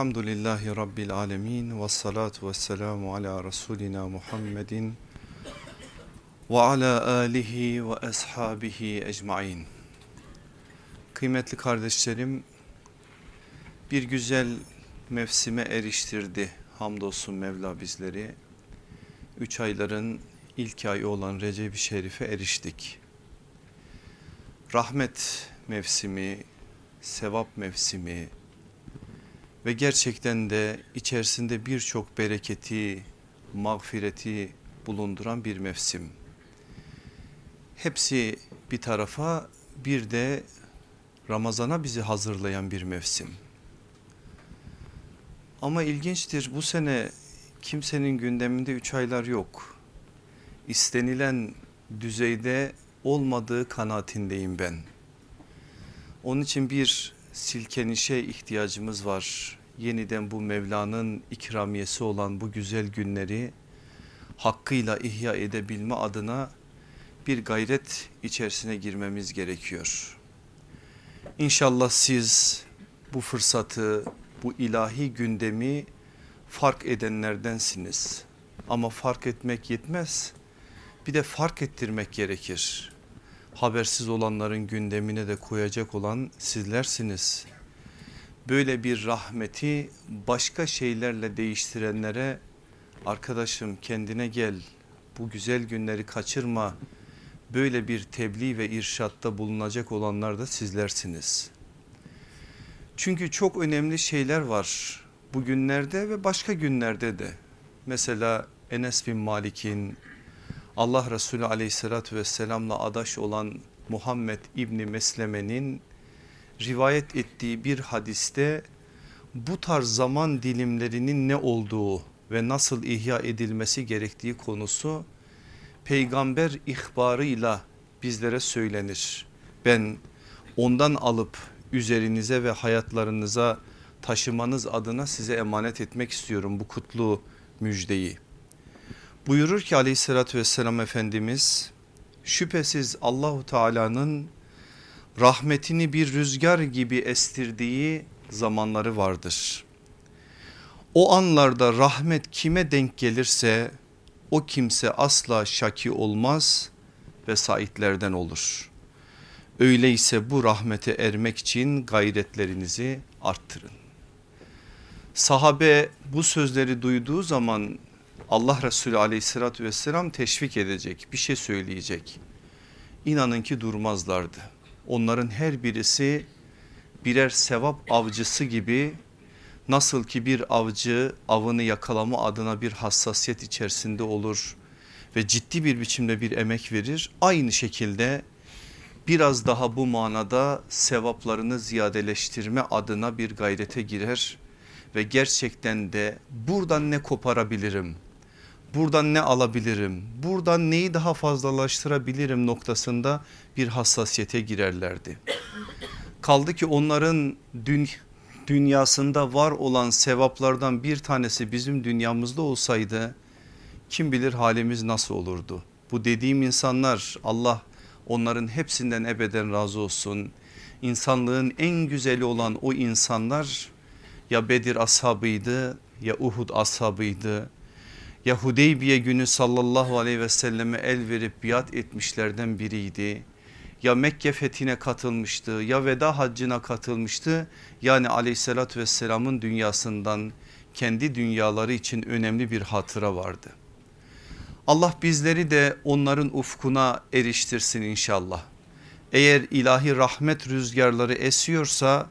Elhamdülillahi Rabbil Alemin ve salatu ve selamu ala Resulina Muhammedin ve ala alihi ve ashabihi ecmain. Kıymetli kardeşlerim bir güzel mevsime eriştirdi hamdolsun Mevla bizleri. Üç ayların ilk ayı olan Recep-i Şerif'e eriştik. Rahmet mevsimi, sevap mevsimi, ve gerçekten de içerisinde birçok bereketi, mağfireti bulunduran bir mevsim. Hepsi bir tarafa bir de Ramazan'a bizi hazırlayan bir mevsim. Ama ilginçtir bu sene kimsenin gündeminde üç aylar yok. İstenilen düzeyde olmadığı kanaatindeyim ben. Onun için bir silkenişe ihtiyacımız var. Yeniden bu Mevla'nın ikramiyesi olan bu güzel günleri hakkıyla ihya edebilme adına bir gayret içerisine girmemiz gerekiyor. İnşallah siz bu fırsatı, bu ilahi gündemi fark edenlerdensiniz. Ama fark etmek yetmez. Bir de fark ettirmek gerekir habersiz olanların gündemine de koyacak olan sizlersiniz. Böyle bir rahmeti başka şeylerle değiştirenlere arkadaşım kendine gel bu güzel günleri kaçırma böyle bir tebliğ ve irşatta bulunacak olanlar da sizlersiniz. Çünkü çok önemli şeyler var bugünlerde ve başka günlerde de. Mesela Enes bin Malik'in Allah Resulü aleyhissalatü vesselamla adaş olan Muhammed İbni Mesleme'nin rivayet ettiği bir hadiste bu tarz zaman dilimlerinin ne olduğu ve nasıl ihya edilmesi gerektiği konusu peygamber ihbarıyla bizlere söylenir. Ben ondan alıp üzerinize ve hayatlarınıza taşımanız adına size emanet etmek istiyorum bu kutlu müjdeyi. Buyurur ki aleyhissalatü vesselam Efendimiz şüphesiz Allahu Teala'nın rahmetini bir rüzgar gibi estirdiği zamanları vardır. O anlarda rahmet kime denk gelirse o kimse asla şaki olmaz ve saitlerden olur. Öyleyse bu rahmete ermek için gayretlerinizi arttırın. Sahabe bu sözleri duyduğu zaman Allah Resulü aleyhissalatü vesselam teşvik edecek bir şey söyleyecek. İnanın ki durmazlardı. Onların her birisi birer sevap avcısı gibi nasıl ki bir avcı avını yakalama adına bir hassasiyet içerisinde olur ve ciddi bir biçimde bir emek verir. Aynı şekilde biraz daha bu manada sevaplarını ziyadeleştirme adına bir gayrete girer ve gerçekten de buradan ne koparabilirim? Buradan ne alabilirim, buradan neyi daha fazlalaştırabilirim noktasında bir hassasiyete girerlerdi. Kaldı ki onların dün, dünyasında var olan sevaplardan bir tanesi bizim dünyamızda olsaydı kim bilir halimiz nasıl olurdu. Bu dediğim insanlar Allah onların hepsinden ebeden razı olsun. İnsanlığın en güzeli olan o insanlar ya Bedir ashabıydı ya Uhud ashabıydı ya Hudeybiye günü sallallahu aleyhi ve selleme el verip biat etmişlerden biriydi. Ya Mekke fethine katılmıştı ya veda haccına katılmıştı. Yani aleyhissalatü vesselamın dünyasından kendi dünyaları için önemli bir hatıra vardı. Allah bizleri de onların ufkuna eriştirsin inşallah. Eğer ilahi rahmet rüzgarları esiyorsa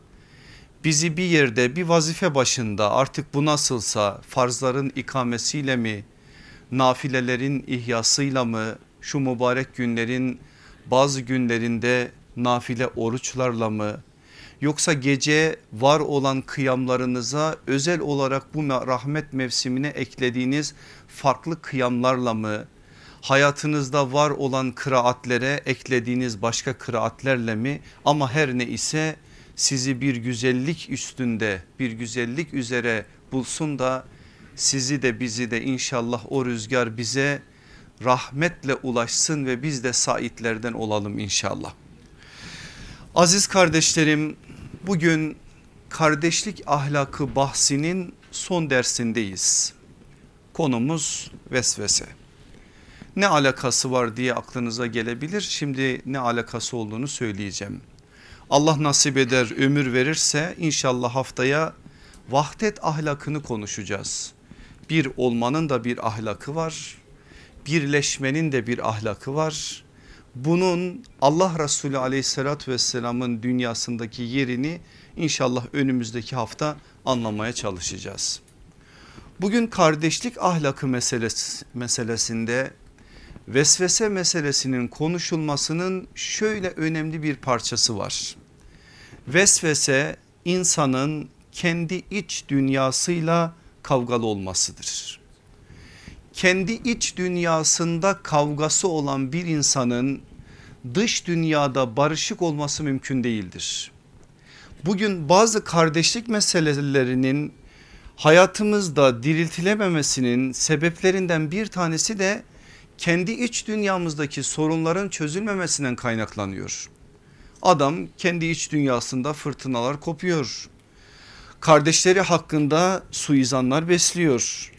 bizi bir yerde bir vazife başında artık bu nasılsa farzların ikamesiyle mi nafilelerin ihyasıyla mı şu mübarek günlerin bazı günlerinde nafile oruçlarla mı yoksa gece var olan kıyamlarınıza özel olarak bu rahmet mevsimine eklediğiniz farklı kıyamlarla mı hayatınızda var olan kıraatlere eklediğiniz başka kıraatlerle mi ama her ne ise sizi bir güzellik üstünde bir güzellik üzere bulsun da sizi de bizi de inşallah o rüzgar bize rahmetle ulaşsın ve biz de saitlerden olalım inşallah. Aziz kardeşlerim bugün kardeşlik ahlakı bahsinin son dersindeyiz. Konumuz vesvese. Ne alakası var diye aklınıza gelebilir. Şimdi ne alakası olduğunu söyleyeceğim. Allah nasip eder ömür verirse inşallah haftaya vahdet ahlakını konuşacağız. Bir olmanın da bir ahlakı var. Birleşmenin de bir ahlakı var. Bunun Allah Resulü aleyhissalatü vesselamın dünyasındaki yerini İnşallah önümüzdeki hafta anlamaya çalışacağız. Bugün kardeşlik ahlakı meselesi, meselesinde vesvese meselesinin konuşulmasının şöyle önemli bir parçası var. Vesvese insanın kendi iç dünyasıyla kavgalı olmasıdır. Kendi iç dünyasında kavgası olan bir insanın dış dünyada barışık olması mümkün değildir. Bugün bazı kardeşlik meselelerinin hayatımızda diriltilememesinin sebeplerinden bir tanesi de kendi iç dünyamızdaki sorunların çözülmemesinden kaynaklanıyor. Adam kendi iç dünyasında fırtınalar kopuyor. Kardeşleri hakkında suizanlar besliyor.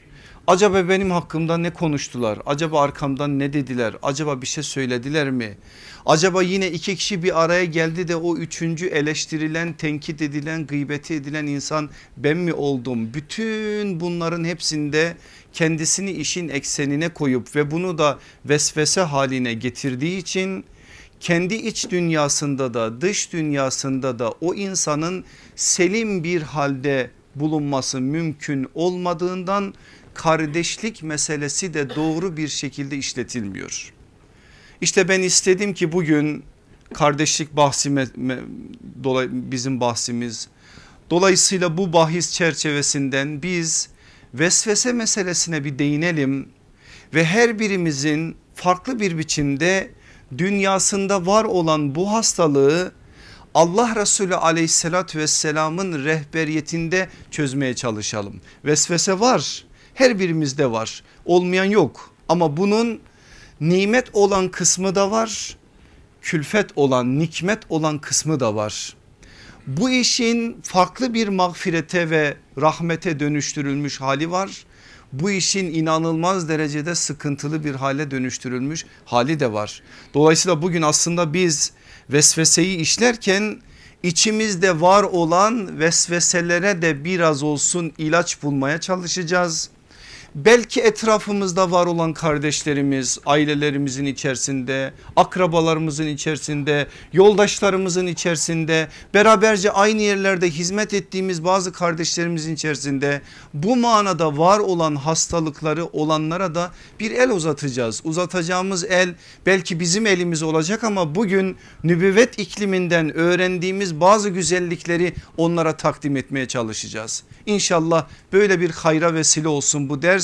Acaba benim hakkımda ne konuştular? Acaba arkamdan ne dediler? Acaba bir şey söylediler mi? Acaba yine iki kişi bir araya geldi de o üçüncü eleştirilen, tenkit edilen, gıybeti edilen insan ben mi oldum? Bütün bunların hepsinde kendisini işin eksenine koyup ve bunu da vesvese haline getirdiği için kendi iç dünyasında da dış dünyasında da o insanın selim bir halde bulunması mümkün olmadığından kardeşlik meselesi de doğru bir şekilde işletilmiyor. İşte ben istedim ki bugün kardeşlik bahsi bizim bahsimiz. Dolayısıyla bu bahis çerçevesinden biz vesvese meselesine bir değinelim ve her birimizin farklı bir biçimde dünyasında var olan bu hastalığı Allah Resulü aleyhissalatü vesselamın rehberiyetinde çözmeye çalışalım. Vesvese var her birimizde var olmayan yok ama bunun nimet olan kısmı da var külfet olan nikmet olan kısmı da var. Bu işin farklı bir mağfirete ve rahmete dönüştürülmüş hali var. Bu işin inanılmaz derecede sıkıntılı bir hale dönüştürülmüş hali de var. Dolayısıyla bugün aslında biz vesveseyi işlerken içimizde var olan vesveselere de biraz olsun ilaç bulmaya çalışacağız belki etrafımızda var olan kardeşlerimiz ailelerimizin içerisinde akrabalarımızın içerisinde yoldaşlarımızın içerisinde beraberce aynı yerlerde hizmet ettiğimiz bazı kardeşlerimizin içerisinde bu manada var olan hastalıkları olanlara da bir el uzatacağız. Uzatacağımız el belki bizim elimiz olacak ama bugün nübüvvet ikliminden öğrendiğimiz bazı güzellikleri onlara takdim etmeye çalışacağız. İnşallah böyle bir hayra vesile olsun bu ders.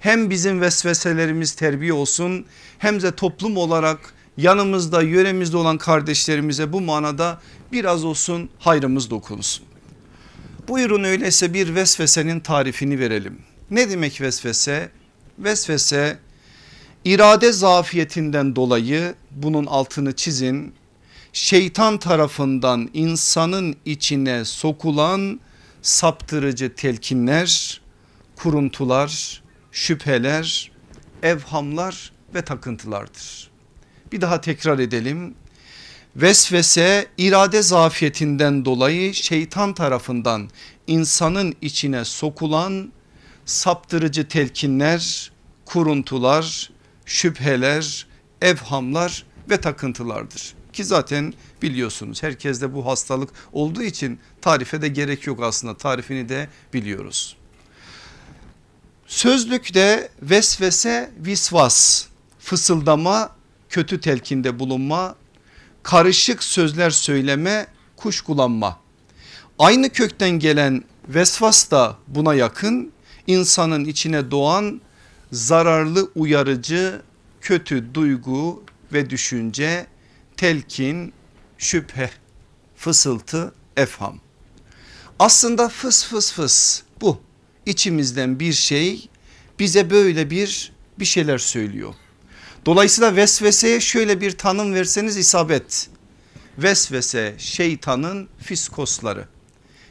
Hem bizim vesveselerimiz terbiye olsun hem de toplum olarak yanımızda yöremizde olan kardeşlerimize bu manada biraz olsun hayrımız dokunsun. Buyurun öyleyse bir vesvesenin tarifini verelim. Ne demek vesvese? Vesvese irade zafiyetinden dolayı bunun altını çizin. Şeytan tarafından insanın içine sokulan saptırıcı telkinler, kuruntular, şüpheler, evhamlar ve takıntılardır. Bir daha tekrar edelim. Vesvese irade zafiyetinden dolayı şeytan tarafından insanın içine sokulan saptırıcı telkinler, kuruntular, şüpheler, evhamlar ve takıntılardır. Ki zaten biliyorsunuz herkeste bu hastalık olduğu için tarife de gerek yok aslında tarifini de biliyoruz. Sözlükte vesvese visvas fısıldama kötü telkinde bulunma karışık sözler söyleme kuşkulanma aynı kökten gelen vesvas da buna yakın insanın içine doğan zararlı uyarıcı kötü duygu ve düşünce telkin, şüphe, fısıltı, efham. Aslında fıs fıs fıs bu içimizden bir şey bize böyle bir bir şeyler söylüyor. Dolayısıyla vesveseye şöyle bir tanım verseniz isabet. Vesvese şeytanın fiskosları.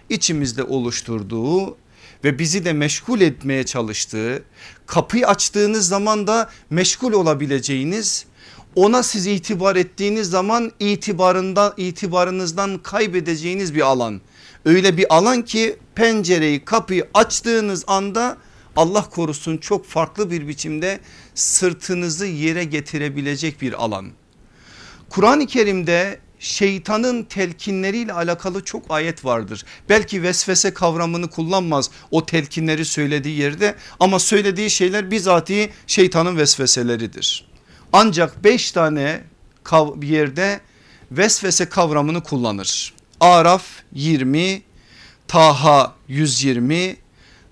içimizde oluşturduğu ve bizi de meşgul etmeye çalıştığı kapıyı açtığınız zaman da meşgul olabileceğiniz ona siz itibar ettiğiniz zaman itibarından itibarınızdan kaybedeceğiniz bir alan. Öyle bir alan ki pencereyi kapıyı açtığınız anda Allah korusun çok farklı bir biçimde sırtınızı yere getirebilecek bir alan. Kur'an-ı Kerim'de şeytanın telkinleriyle alakalı çok ayet vardır. Belki vesvese kavramını kullanmaz o telkinleri söylediği yerde ama söylediği şeyler bizatihi şeytanın vesveseleridir. Ancak beş tane yerde vesvese kavramını kullanır. Araf 20, Taha 120,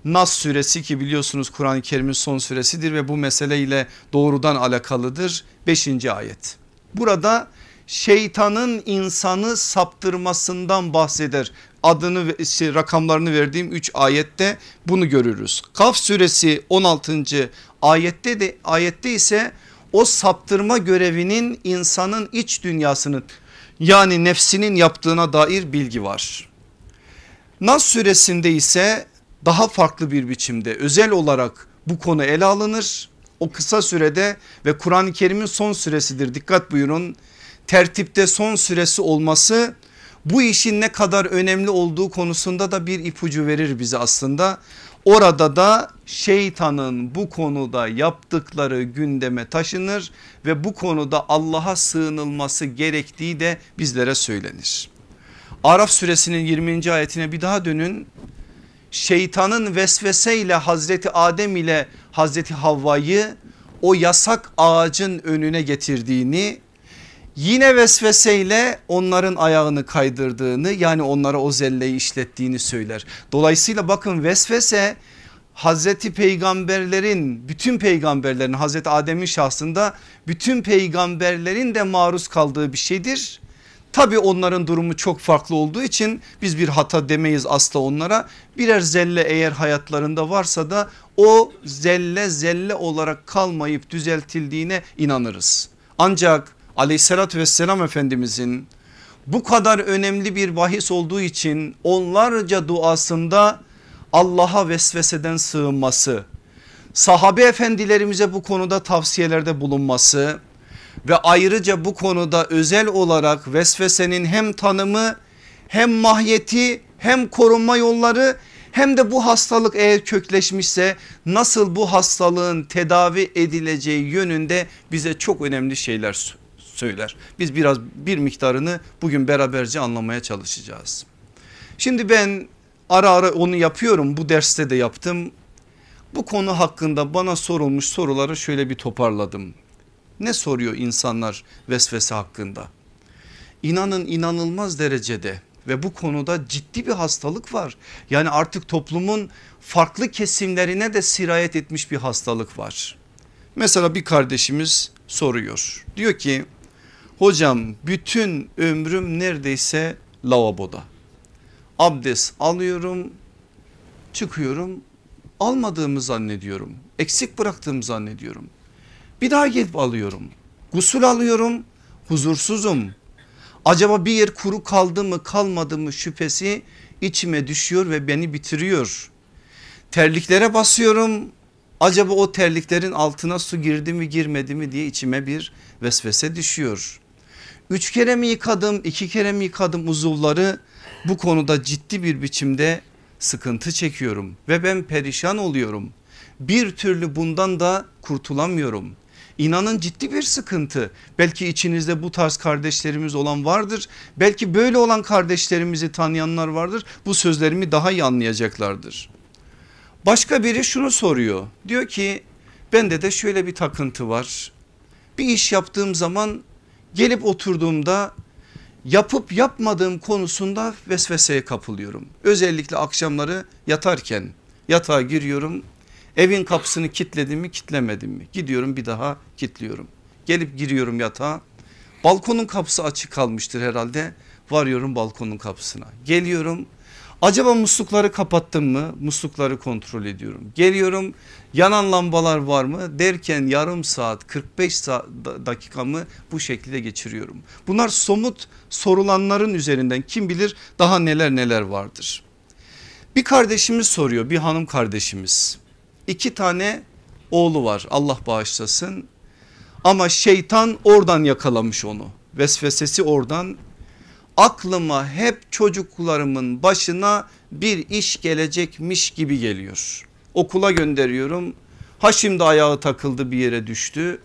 Nas suresi ki biliyorsunuz Kur'an-ı Kerim'in son suresidir ve bu meseleyle doğrudan alakalıdır. Beşinci ayet. Burada şeytanın insanı saptırmasından bahseder. Adını işte rakamlarını verdiğim 3 ayette bunu görürüz. Kaf suresi 16. ayette de ayette ise o saptırma görevinin insanın iç dünyasının yani nefsinin yaptığına dair bilgi var. Nas suresinde ise daha farklı bir biçimde özel olarak bu konu ele alınır. O kısa sürede ve Kur'an-ı Kerim'in son süresidir dikkat buyurun tertipte son süresi olması bu işin ne kadar önemli olduğu konusunda da bir ipucu verir bize aslında. Orada da şeytanın bu konuda yaptıkları gündeme taşınır ve bu konuda Allah'a sığınılması gerektiği de bizlere söylenir. Araf suresinin 20. ayetine bir daha dönün. Şeytanın vesveseyle Hazreti Adem ile Hazreti Havva'yı o yasak ağacın önüne getirdiğini Yine vesveseyle onların ayağını kaydırdığını yani onlara o zelleyi işlettiğini söyler. Dolayısıyla bakın vesvese Hazreti peygamberlerin bütün peygamberlerin Hazreti Adem'in şahsında bütün peygamberlerin de maruz kaldığı bir şeydir. Tabi onların durumu çok farklı olduğu için biz bir hata demeyiz asla onlara. Birer zelle eğer hayatlarında varsa da o zelle zelle olarak kalmayıp düzeltildiğine inanırız. Ancak aleyhissalatü vesselam efendimizin bu kadar önemli bir bahis olduğu için onlarca duasında Allah'a vesveseden sığınması, sahabe efendilerimize bu konuda tavsiyelerde bulunması ve ayrıca bu konuda özel olarak vesvesenin hem tanımı hem mahiyeti hem korunma yolları hem de bu hastalık eğer kökleşmişse nasıl bu hastalığın tedavi edileceği yönünde bize çok önemli şeyler söyler. Biz biraz bir miktarını bugün beraberce anlamaya çalışacağız. Şimdi ben ara ara onu yapıyorum bu derste de yaptım. Bu konu hakkında bana sorulmuş soruları şöyle bir toparladım. Ne soruyor insanlar vesvese hakkında? İnanın inanılmaz derecede ve bu konuda ciddi bir hastalık var. Yani artık toplumun farklı kesimlerine de sirayet etmiş bir hastalık var. Mesela bir kardeşimiz soruyor. Diyor ki Hocam bütün ömrüm neredeyse lavaboda. Abdest alıyorum çıkıyorum almadığımı zannediyorum. Eksik bıraktığımı zannediyorum. Bir daha gelip alıyorum. Gusül alıyorum huzursuzum. Acaba bir yer kuru kaldı mı kalmadı mı şüphesi içime düşüyor ve beni bitiriyor. Terliklere basıyorum. Acaba o terliklerin altına su girdi mi girmedi mi diye içime bir vesvese düşüyor. Üç kere mi yıkadım iki kere mi yıkadım uzuvları bu konuda ciddi bir biçimde sıkıntı çekiyorum ve ben perişan oluyorum. Bir türlü bundan da kurtulamıyorum. İnanın ciddi bir sıkıntı. Belki içinizde bu tarz kardeşlerimiz olan vardır. Belki böyle olan kardeşlerimizi tanıyanlar vardır. Bu sözlerimi daha iyi anlayacaklardır. Başka biri şunu soruyor. Diyor ki bende de şöyle bir takıntı var. Bir iş yaptığım zaman gelip oturduğumda yapıp yapmadığım konusunda vesveseye kapılıyorum. Özellikle akşamları yatarken yatağa giriyorum. Evin kapısını kilitledim mi kilitlemedim mi? Gidiyorum bir daha kilitliyorum. Gelip giriyorum yatağa. Balkonun kapısı açık kalmıştır herhalde. Varıyorum balkonun kapısına. Geliyorum Acaba muslukları kapattım mı? Muslukları kontrol ediyorum. Geliyorum yanan lambalar var mı derken yarım saat 45 saat dakikamı bu şekilde geçiriyorum. Bunlar somut sorulanların üzerinden kim bilir daha neler neler vardır. Bir kardeşimiz soruyor bir hanım kardeşimiz. iki tane oğlu var Allah bağışlasın. Ama şeytan oradan yakalamış onu. Vesvesesi oradan. Aklıma hep çocuklarımın başına bir iş gelecekmiş gibi geliyor. Okula gönderiyorum. Ha şimdi ayağı takıldı bir yere düştü.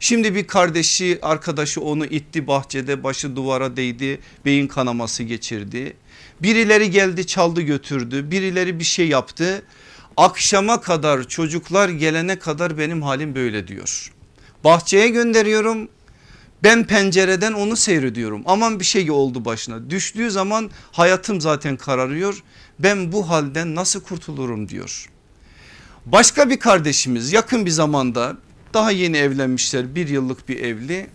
Şimdi bir kardeşi arkadaşı onu itti bahçede başı duvara değdi beyin kanaması geçirdi. Birileri geldi çaldı götürdü birileri bir şey yaptı. Akşama kadar çocuklar gelene kadar benim halim böyle diyor. Bahçeye gönderiyorum ben pencereden onu seyrediyorum. Aman bir şey oldu başına. Düştüğü zaman hayatım zaten kararıyor. Ben bu halden nasıl kurtulurum diyor. Başka bir kardeşimiz yakın bir zamanda daha yeni evlenmişler. Bir yıllık bir evli.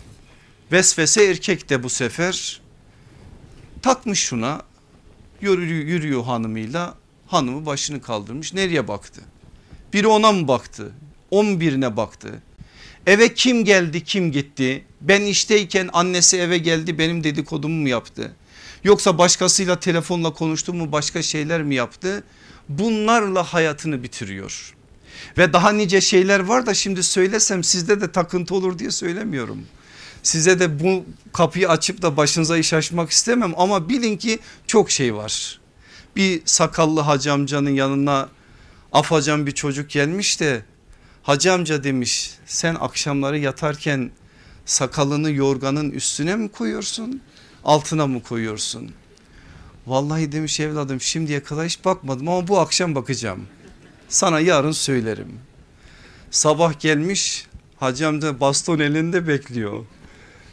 Vesvese erkek de bu sefer. Takmış şuna. Yürüyor, yürüyor hanımıyla. Hanımı başını kaldırmış. Nereye baktı? Biri ona mı baktı? On birine baktı. Eve kim geldi kim gitti? Ben işteyken annesi eve geldi benim dedikodumu mu yaptı? Yoksa başkasıyla telefonla konuştu mu başka şeyler mi yaptı? Bunlarla hayatını bitiriyor. Ve daha nice şeyler var da şimdi söylesem sizde de takıntı olur diye söylemiyorum. Size de bu kapıyı açıp da başınıza iş açmak istemem ama bilin ki çok şey var. Bir sakallı hacı amcanın yanına afacan bir çocuk gelmiş de hacı amca demiş sen akşamları yatarken sakalını yorganın üstüne mi koyuyorsun altına mı koyuyorsun? Vallahi demiş evladım şimdiye kadar hiç bakmadım ama bu akşam bakacağım. Sana yarın söylerim. Sabah gelmiş hacı amca baston elinde bekliyor.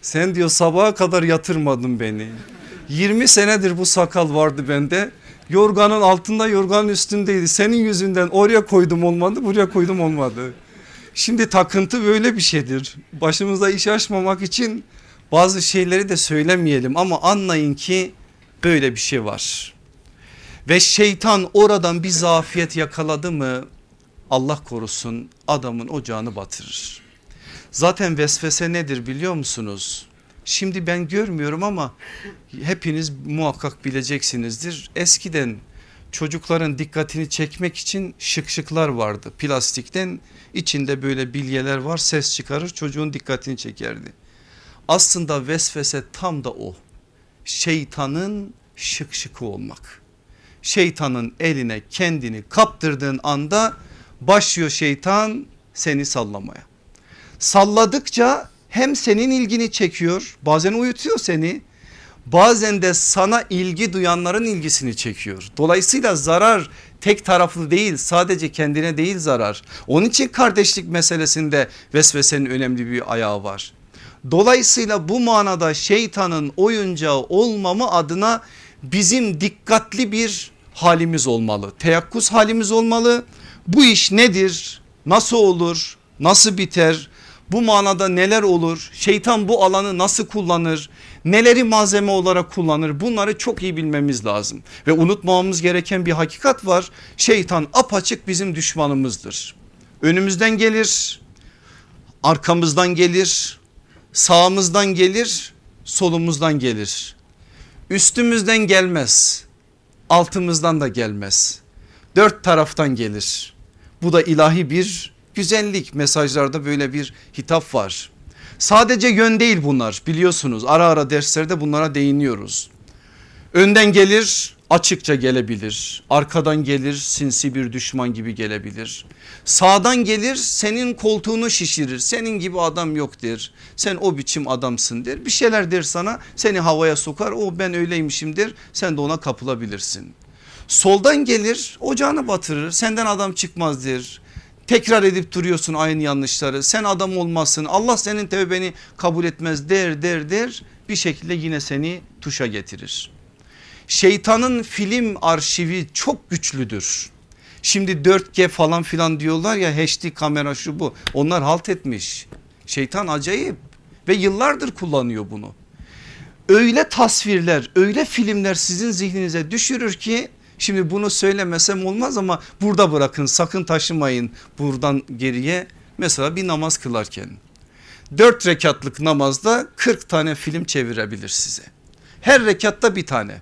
Sen diyor sabaha kadar yatırmadın beni. 20 senedir bu sakal vardı bende. Yorganın altında yorganın üstündeydi. Senin yüzünden oraya koydum olmadı buraya koydum olmadı. Şimdi takıntı böyle bir şeydir. Başımıza iş açmamak için bazı şeyleri de söylemeyelim ama anlayın ki böyle bir şey var. Ve şeytan oradan bir zafiyet yakaladı mı Allah korusun adamın ocağını batırır. Zaten vesvese nedir biliyor musunuz? Şimdi ben görmüyorum ama hepiniz muhakkak bileceksinizdir. Eskiden çocukların dikkatini çekmek için şık şıklar vardı. Plastikten içinde böyle bilyeler var ses çıkarır çocuğun dikkatini çekerdi. Aslında vesvese tam da o. Şeytanın şık şıkı olmak. Şeytanın eline kendini kaptırdığın anda başlıyor şeytan seni sallamaya. Salladıkça hem senin ilgini çekiyor bazen uyutuyor seni bazen de sana ilgi duyanların ilgisini çekiyor. Dolayısıyla zarar tek taraflı değil sadece kendine değil zarar. Onun için kardeşlik meselesinde vesvesenin önemli bir ayağı var. Dolayısıyla bu manada şeytanın oyuncağı olmamı adına bizim dikkatli bir halimiz olmalı. Teyakkuz halimiz olmalı. Bu iş nedir? Nasıl olur? Nasıl biter? Bu manada neler olur? Şeytan bu alanı nasıl kullanır? Neleri malzeme olarak kullanır? Bunları çok iyi bilmemiz lazım. Ve unutmamamız gereken bir hakikat var. Şeytan apaçık bizim düşmanımızdır. Önümüzden gelir, arkamızdan gelir, sağımızdan gelir, solumuzdan gelir. Üstümüzden gelmez, altımızdan da gelmez. Dört taraftan gelir. Bu da ilahi bir güzellik mesajlarda böyle bir hitap var. Sadece yön değil bunlar biliyorsunuz ara ara derslerde bunlara değiniyoruz. Önden gelir açıkça gelebilir. Arkadan gelir sinsi bir düşman gibi gelebilir. Sağdan gelir senin koltuğunu şişirir. Senin gibi adam yok der. Sen o biçim adamsın der. Bir şeyler der sana seni havaya sokar. O ben öyleymişim der. Sen de ona kapılabilirsin. Soldan gelir ocağını batırır. Senden adam çıkmaz der. Tekrar edip duruyorsun aynı yanlışları. Sen adam olmazsın. Allah senin tevbeni kabul etmez der der der. Bir şekilde yine seni tuşa getirir. Şeytanın film arşivi çok güçlüdür. Şimdi 4G falan filan diyorlar ya HD kamera şu bu. Onlar halt etmiş. Şeytan acayip ve yıllardır kullanıyor bunu. Öyle tasvirler, öyle filmler sizin zihninize düşürür ki Şimdi bunu söylemesem olmaz ama burada bırakın sakın taşımayın buradan geriye. Mesela bir namaz kılarken 4 rekatlık namazda 40 tane film çevirebilir size. Her rekatta bir tane.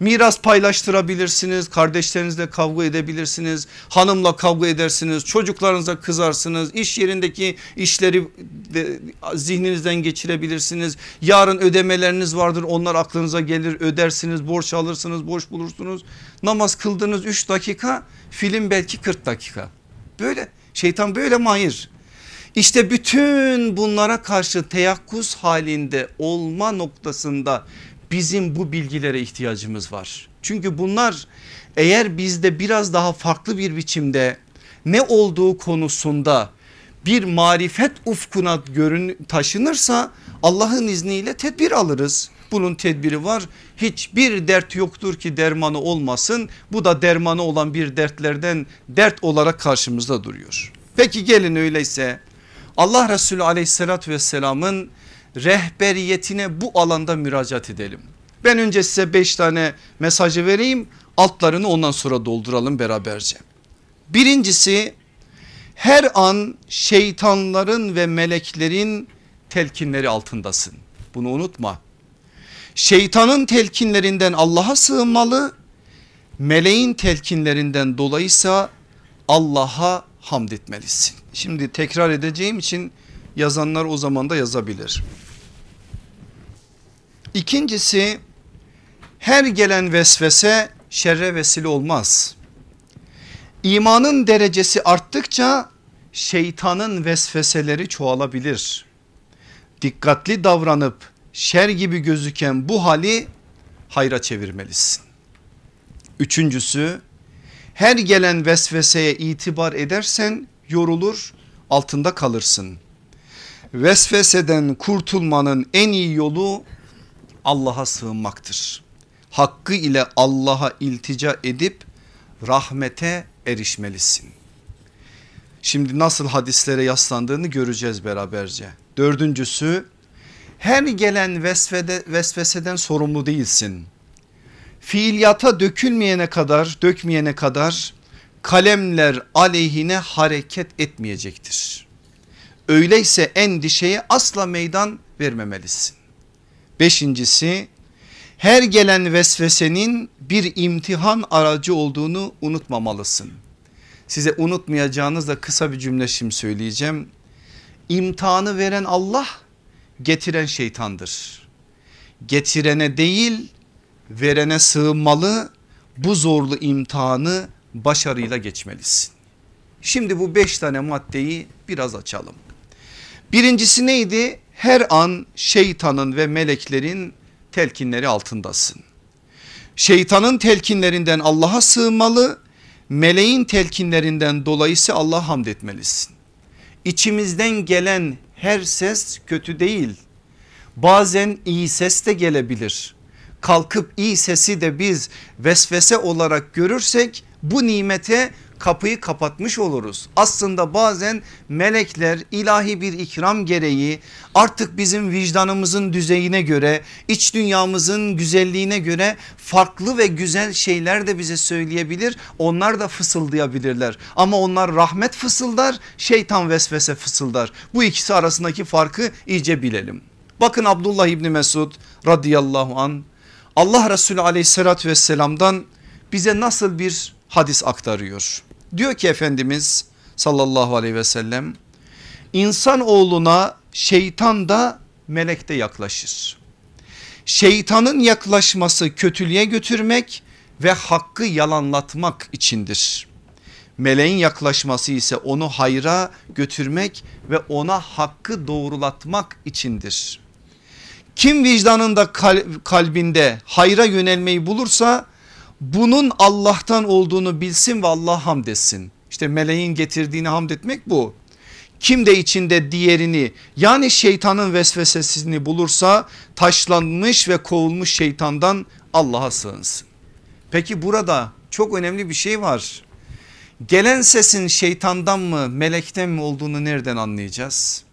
Miras paylaştırabilirsiniz, kardeşlerinizle kavga edebilirsiniz, hanımla kavga edersiniz, çocuklarınıza kızarsınız, iş yerindeki işleri de zihninizden geçirebilirsiniz. Yarın ödemeleriniz vardır onlar aklınıza gelir ödersiniz, borç alırsınız, borç bulursunuz. Namaz kıldığınız 3 dakika film belki 40 dakika. Böyle şeytan böyle mahir. İşte bütün bunlara karşı teyakkuz halinde olma noktasında bizim bu bilgilere ihtiyacımız var. Çünkü bunlar eğer bizde biraz daha farklı bir biçimde ne olduğu konusunda bir marifet ufkuna görün, taşınırsa Allah'ın izniyle tedbir alırız. Bunun tedbiri var. Hiçbir dert yoktur ki dermanı olmasın. Bu da dermanı olan bir dertlerden dert olarak karşımızda duruyor. Peki gelin öyleyse Allah Resulü aleyhissalatü vesselamın rehberiyetine bu alanda müracaat edelim. Ben önce size beş tane mesajı vereyim altlarını ondan sonra dolduralım beraberce. Birincisi her an şeytanların ve meleklerin telkinleri altındasın. Bunu unutma. Şeytanın telkinlerinden Allah'a sığınmalı. Meleğin telkinlerinden dolayıysa Allah'a hamd etmelisin. Şimdi tekrar edeceğim için yazanlar o zaman da yazabilir. İkincisi her gelen vesvese şerre vesile olmaz. İmanın derecesi arttıkça şeytanın vesveseleri çoğalabilir. Dikkatli davranıp şer gibi gözüken bu hali hayra çevirmelisin. Üçüncüsü her gelen vesveseye itibar edersen yorulur altında kalırsın. Vesveseden kurtulmanın en iyi yolu Allah'a sığınmaktır. Hakkı ile Allah'a iltica edip rahmete erişmelisin. Şimdi nasıl hadislere yaslandığını göreceğiz beraberce. Dördüncüsü her gelen vesvede, vesveseden sorumlu değilsin. Fiiliyata dökülmeyene kadar dökmeyene kadar kalemler aleyhine hareket etmeyecektir. Öyleyse endişeye asla meydan vermemelisin. Beşincisi her gelen vesvesenin bir imtihan aracı olduğunu unutmamalısın. Size unutmayacağınız da kısa bir cümle şimdi söyleyeceğim. İmtihanı veren Allah getiren şeytandır. Getirene değil verene sığınmalı bu zorlu imtihanı başarıyla geçmelisin. Şimdi bu beş tane maddeyi biraz açalım. Birincisi neydi? Her an şeytanın ve meleklerin telkinleri altındasın. Şeytanın telkinlerinden Allah'a sığınmalı, meleğin telkinlerinden dolayısı Allah'a hamd etmelisin. İçimizden gelen her ses kötü değil. Bazen iyi ses de gelebilir. Kalkıp iyi sesi de biz vesvese olarak görürsek bu nimete kapıyı kapatmış oluruz. Aslında bazen melekler ilahi bir ikram gereği artık bizim vicdanımızın düzeyine göre iç dünyamızın güzelliğine göre farklı ve güzel şeyler de bize söyleyebilir. Onlar da fısıldayabilirler ama onlar rahmet fısıldar şeytan vesvese fısıldar. Bu ikisi arasındaki farkı iyice bilelim. Bakın Abdullah İbni Mesud radıyallahu an Allah Resulü aleyhissalatü vesselamdan bize nasıl bir hadis aktarıyor. Diyor ki Efendimiz sallallahu aleyhi ve sellem insan oğluna şeytan da melek de yaklaşır. Şeytanın yaklaşması kötülüğe götürmek ve hakkı yalanlatmak içindir. Meleğin yaklaşması ise onu hayra götürmek ve ona hakkı doğrulatmak içindir. Kim vicdanında kalbinde hayra yönelmeyi bulursa bunun Allah'tan olduğunu bilsin ve Allah hamd etsin. İşte meleğin getirdiğini hamd etmek bu. Kim de içinde diğerini yani şeytanın vesvesesini bulursa taşlanmış ve kovulmuş şeytandan Allah'a sığınsın. Peki burada çok önemli bir şey var. Gelen sesin şeytandan mı melekten mi olduğunu nereden anlayacağız?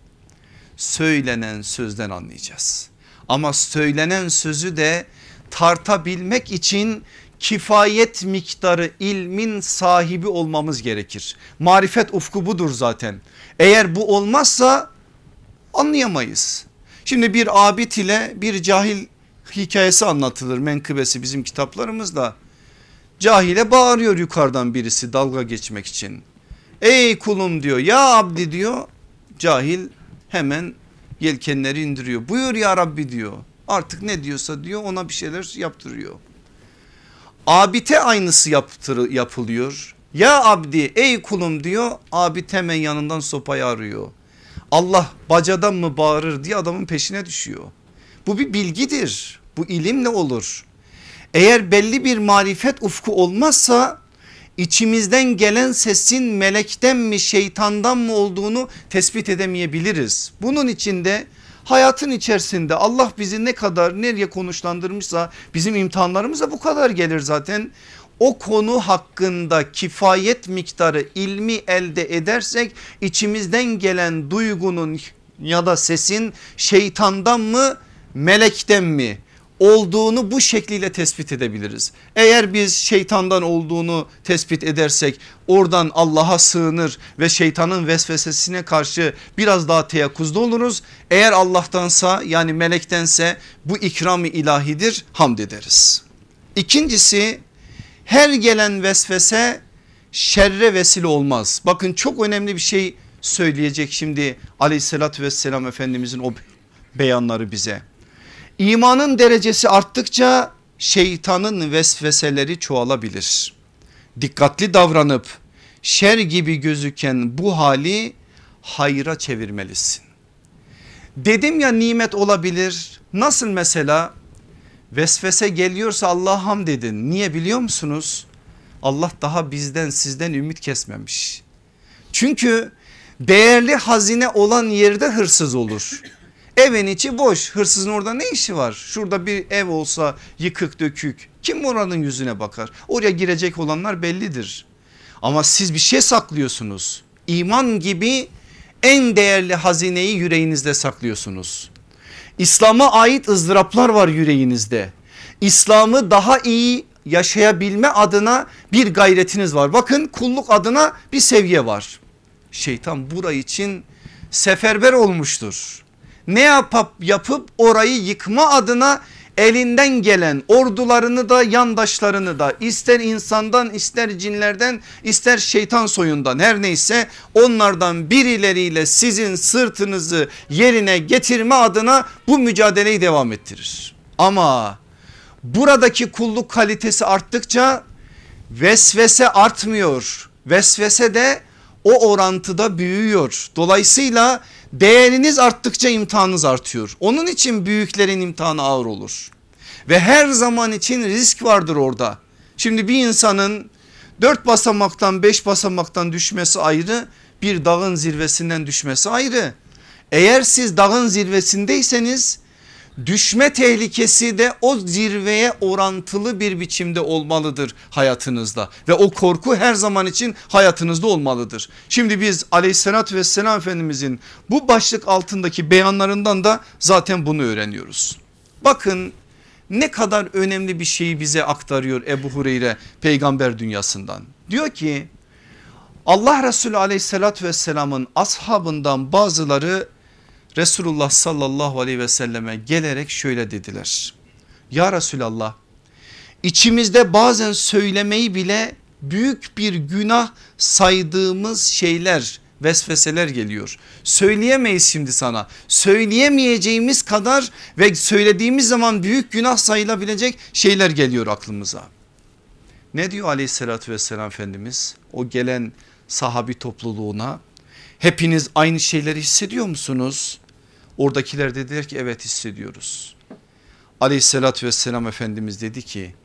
Söylenen sözden anlayacağız. Ama söylenen sözü de tartabilmek için kifayet miktarı ilmin sahibi olmamız gerekir. Marifet ufku budur zaten. Eğer bu olmazsa anlayamayız. Şimdi bir abid ile bir cahil hikayesi anlatılır menkıbesi bizim kitaplarımızda. Cahile bağırıyor yukarıdan birisi dalga geçmek için. Ey kulum diyor ya abdi diyor. Cahil hemen yelkenleri indiriyor. Buyur ya Rabbi diyor. Artık ne diyorsa diyor ona bir şeyler yaptırıyor. Abite aynısı yaptır, yapılıyor. Ya abdi ey kulum diyor. Abid hemen yanından sopayı arıyor. Allah bacadan mı bağırır diye adamın peşine düşüyor. Bu bir bilgidir. Bu ilimle olur. Eğer belli bir marifet ufku olmazsa içimizden gelen sesin melekten mi şeytandan mı olduğunu tespit edemeyebiliriz. Bunun içinde hayatın içerisinde Allah bizi ne kadar nereye konuşlandırmışsa bizim imtihanlarımız da bu kadar gelir zaten. O konu hakkında kifayet miktarı ilmi elde edersek içimizden gelen duygunun ya da sesin şeytandan mı melekten mi olduğunu bu şekliyle tespit edebiliriz. Eğer biz şeytandan olduğunu tespit edersek oradan Allah'a sığınır ve şeytanın vesvesesine karşı biraz daha teyakkuzda oluruz. Eğer Allah'tansa yani melektense bu ikram-ı ilahidir hamd ederiz. İkincisi her gelen vesvese şerre vesile olmaz. Bakın çok önemli bir şey söyleyecek şimdi aleyhissalatü vesselam efendimizin o beyanları bize. İmanın derecesi arttıkça şeytanın vesveseleri çoğalabilir. Dikkatli davranıp şer gibi gözüken bu hali hayra çevirmelisin. Dedim ya nimet olabilir. Nasıl mesela vesvese geliyorsa Allah'a ham dedin. Niye biliyor musunuz? Allah daha bizden sizden ümit kesmemiş. Çünkü değerli hazine olan yerde hırsız olur. Evin içi boş hırsızın orada ne işi var? Şurada bir ev olsa yıkık dökük kim oranın yüzüne bakar? Oraya girecek olanlar bellidir. Ama siz bir şey saklıyorsunuz. İman gibi en değerli hazineyi yüreğinizde saklıyorsunuz. İslam'a ait ızdıraplar var yüreğinizde. İslam'ı daha iyi yaşayabilme adına bir gayretiniz var. Bakın kulluk adına bir seviye var. Şeytan burayı için seferber olmuştur ne yapıp yapıp orayı yıkma adına elinden gelen ordularını da yandaşlarını da ister insandan ister cinlerden ister şeytan soyundan her neyse onlardan birileriyle sizin sırtınızı yerine getirme adına bu mücadeleyi devam ettirir. Ama buradaki kulluk kalitesi arttıkça vesvese artmıyor. Vesvese de o orantıda büyüyor. Dolayısıyla Değeriniz arttıkça imtihanınız artıyor. Onun için büyüklerin imtihanı ağır olur. Ve her zaman için risk vardır orada. Şimdi bir insanın dört basamaktan beş basamaktan düşmesi ayrı bir dağın zirvesinden düşmesi ayrı. Eğer siz dağın zirvesindeyseniz düşme tehlikesi de o zirveye orantılı bir biçimde olmalıdır hayatınızda ve o korku her zaman için hayatınızda olmalıdır. Şimdi biz aleyhissalatü vesselam efendimizin bu başlık altındaki beyanlarından da zaten bunu öğreniyoruz. Bakın ne kadar önemli bir şeyi bize aktarıyor Ebu Hureyre peygamber dünyasından. Diyor ki Allah Resulü aleyhissalatü vesselamın ashabından bazıları Resulullah sallallahu aleyhi ve selleme gelerek şöyle dediler. Ya Resulallah içimizde bazen söylemeyi bile büyük bir günah saydığımız şeyler vesveseler geliyor. Söyleyemeyiz şimdi sana. Söyleyemeyeceğimiz kadar ve söylediğimiz zaman büyük günah sayılabilecek şeyler geliyor aklımıza. Ne diyor aleyhissalatü vesselam Efendimiz o gelen sahabi topluluğuna hepiniz aynı şeyleri hissediyor musunuz? Oradakiler dediler ki evet hissediyoruz. Aleyhissalatü vesselam Efendimiz dedi ki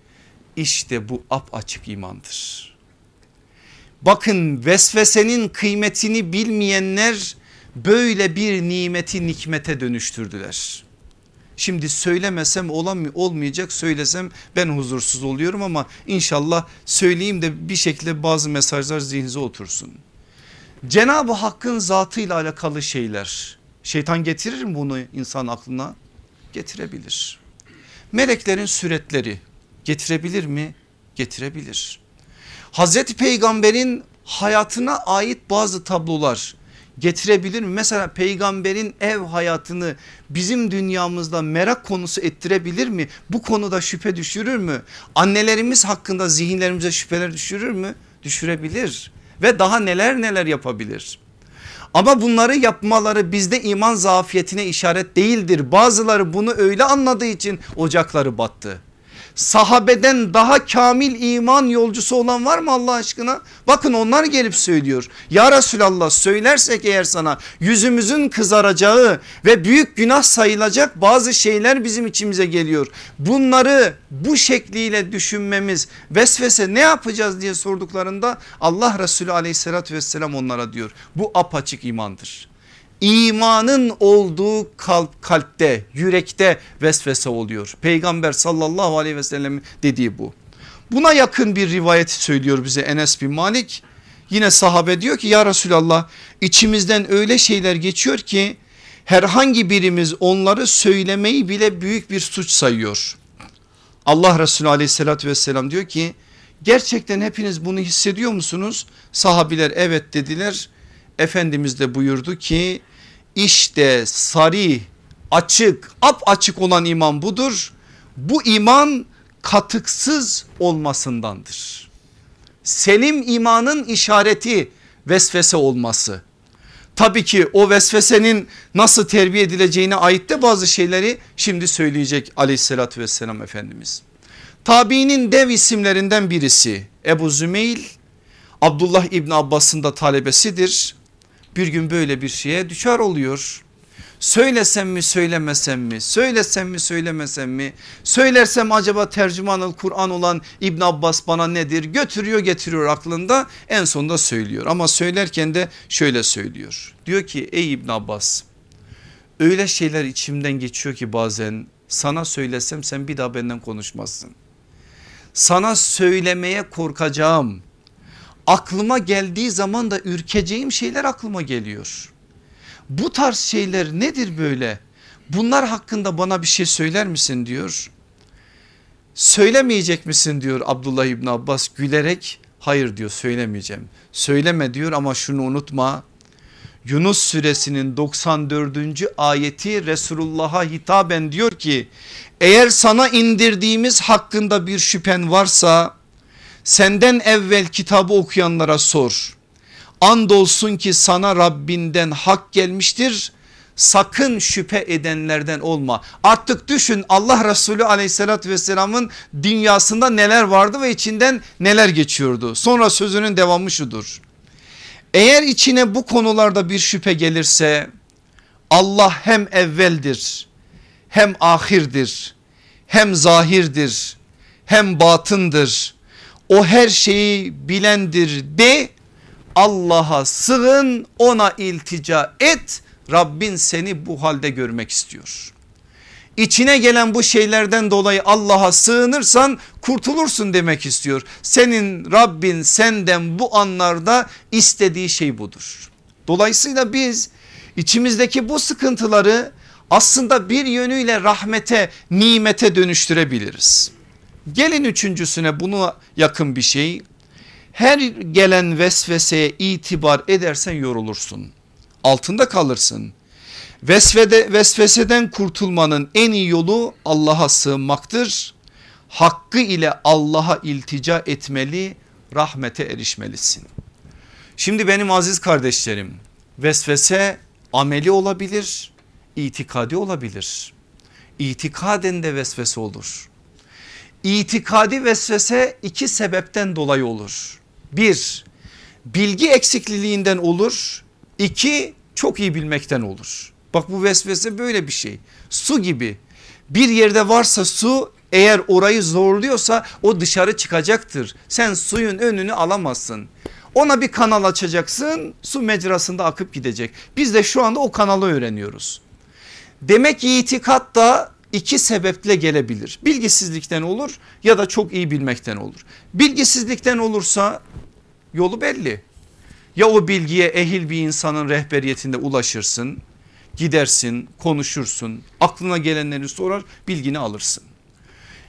işte bu ap açık imandır. Bakın vesvesenin kıymetini bilmeyenler böyle bir nimeti nikmete dönüştürdüler. Şimdi söylemesem olmayacak söylesem ben huzursuz oluyorum ama inşallah söyleyeyim de bir şekilde bazı mesajlar zihninize otursun. Cenab-ı Hakk'ın zatıyla alakalı şeyler Şeytan getirir mi bunu insan aklına? Getirebilir. Meleklerin süretleri getirebilir mi? Getirebilir. Hazreti Peygamber'in hayatına ait bazı tablolar getirebilir mi? Mesela peygamberin ev hayatını bizim dünyamızda merak konusu ettirebilir mi? Bu konuda şüphe düşürür mü? Annelerimiz hakkında zihinlerimize şüpheler düşürür mü? Düşürebilir ve daha neler neler yapabilir. Ama bunları yapmaları bizde iman zafiyetine işaret değildir. Bazıları bunu öyle anladığı için ocakları battı sahabeden daha kamil iman yolcusu olan var mı Allah aşkına? Bakın onlar gelip söylüyor. Ya Resulallah söylersek eğer sana yüzümüzün kızaracağı ve büyük günah sayılacak bazı şeyler bizim içimize geliyor. Bunları bu şekliyle düşünmemiz vesvese ne yapacağız diye sorduklarında Allah Resulü aleyhissalatü vesselam onlara diyor. Bu apaçık imandır imanın olduğu kalp, kalpte yürekte vesvese oluyor. Peygamber sallallahu aleyhi ve sellem dediği bu. Buna yakın bir rivayet söylüyor bize Enes bin Malik. Yine sahabe diyor ki ya Resulallah içimizden öyle şeyler geçiyor ki herhangi birimiz onları söylemeyi bile büyük bir suç sayıyor. Allah Resulü aleyhissalatü vesselam diyor ki gerçekten hepiniz bunu hissediyor musunuz? Sahabiler evet dediler. Efendimiz de buyurdu ki işte sarı açık ap açık olan iman budur. Bu iman katıksız olmasındandır. Selim imanın işareti vesvese olması. Tabii ki o vesvesenin nasıl terbiye edileceğine ait de bazı şeyleri şimdi söyleyecek aleyhissalatü vesselam Efendimiz. Tabiinin dev isimlerinden birisi Ebu Zümeyl Abdullah İbni Abbas'ın da talebesidir bir gün böyle bir şeye düşer oluyor. Söylesem mi söylemesem mi? Söylesem mi söylemesem mi? Söylersem acaba tercümanıl Kur'an olan İbn Abbas bana nedir? Götürüyor getiriyor aklında. En sonunda söylüyor. Ama söylerken de şöyle söylüyor. Diyor ki ey İbn Abbas öyle şeyler içimden geçiyor ki bazen. Sana söylesem sen bir daha benden konuşmazsın. Sana söylemeye korkacağım aklıma geldiği zaman da ürkeceğim şeyler aklıma geliyor. Bu tarz şeyler nedir böyle? Bunlar hakkında bana bir şey söyler misin diyor. Söylemeyecek misin diyor Abdullah İbni Abbas gülerek hayır diyor söylemeyeceğim. Söyleme diyor ama şunu unutma Yunus suresinin 94. ayeti Resulullah'a hitaben diyor ki eğer sana indirdiğimiz hakkında bir şüphen varsa Senden evvel kitabı okuyanlara sor. Andolsun ki sana Rabbinden hak gelmiştir. Sakın şüphe edenlerden olma. Artık düşün Allah Resulü aleyhissalatü vesselamın dünyasında neler vardı ve içinden neler geçiyordu. Sonra sözünün devamı şudur. Eğer içine bu konularda bir şüphe gelirse Allah hem evveldir hem ahirdir hem zahirdir hem batındır o her şeyi bilendir de Allah'a sığın ona iltica et Rabbin seni bu halde görmek istiyor. İçine gelen bu şeylerden dolayı Allah'a sığınırsan kurtulursun demek istiyor. Senin Rabbin senden bu anlarda istediği şey budur. Dolayısıyla biz içimizdeki bu sıkıntıları aslında bir yönüyle rahmete, nimete dönüştürebiliriz. Gelin üçüncüsüne bunu yakın bir şey. Her gelen vesveseye itibar edersen yorulursun. Altında kalırsın. Vesvede, vesveseden kurtulmanın en iyi yolu Allah'a sığınmaktır. Hakkı ile Allah'a iltica etmeli, rahmete erişmelisin. Şimdi benim aziz kardeşlerim vesvese ameli olabilir, itikadi olabilir. İtikaden de vesvese olur. İtikadi vesvese iki sebepten dolayı olur. Bir bilgi eksikliğinden olur. İki çok iyi bilmekten olur. Bak bu vesvese böyle bir şey. Su gibi bir yerde varsa su eğer orayı zorluyorsa o dışarı çıkacaktır. Sen suyun önünü alamazsın. Ona bir kanal açacaksın su mecrasında akıp gidecek. Biz de şu anda o kanalı öğreniyoruz. Demek ki itikat da iki sebeple gelebilir. Bilgisizlikten olur ya da çok iyi bilmekten olur. Bilgisizlikten olursa yolu belli. Ya o bilgiye ehil bir insanın rehberiyetinde ulaşırsın, gidersin, konuşursun, aklına gelenleri sorar, bilgini alırsın.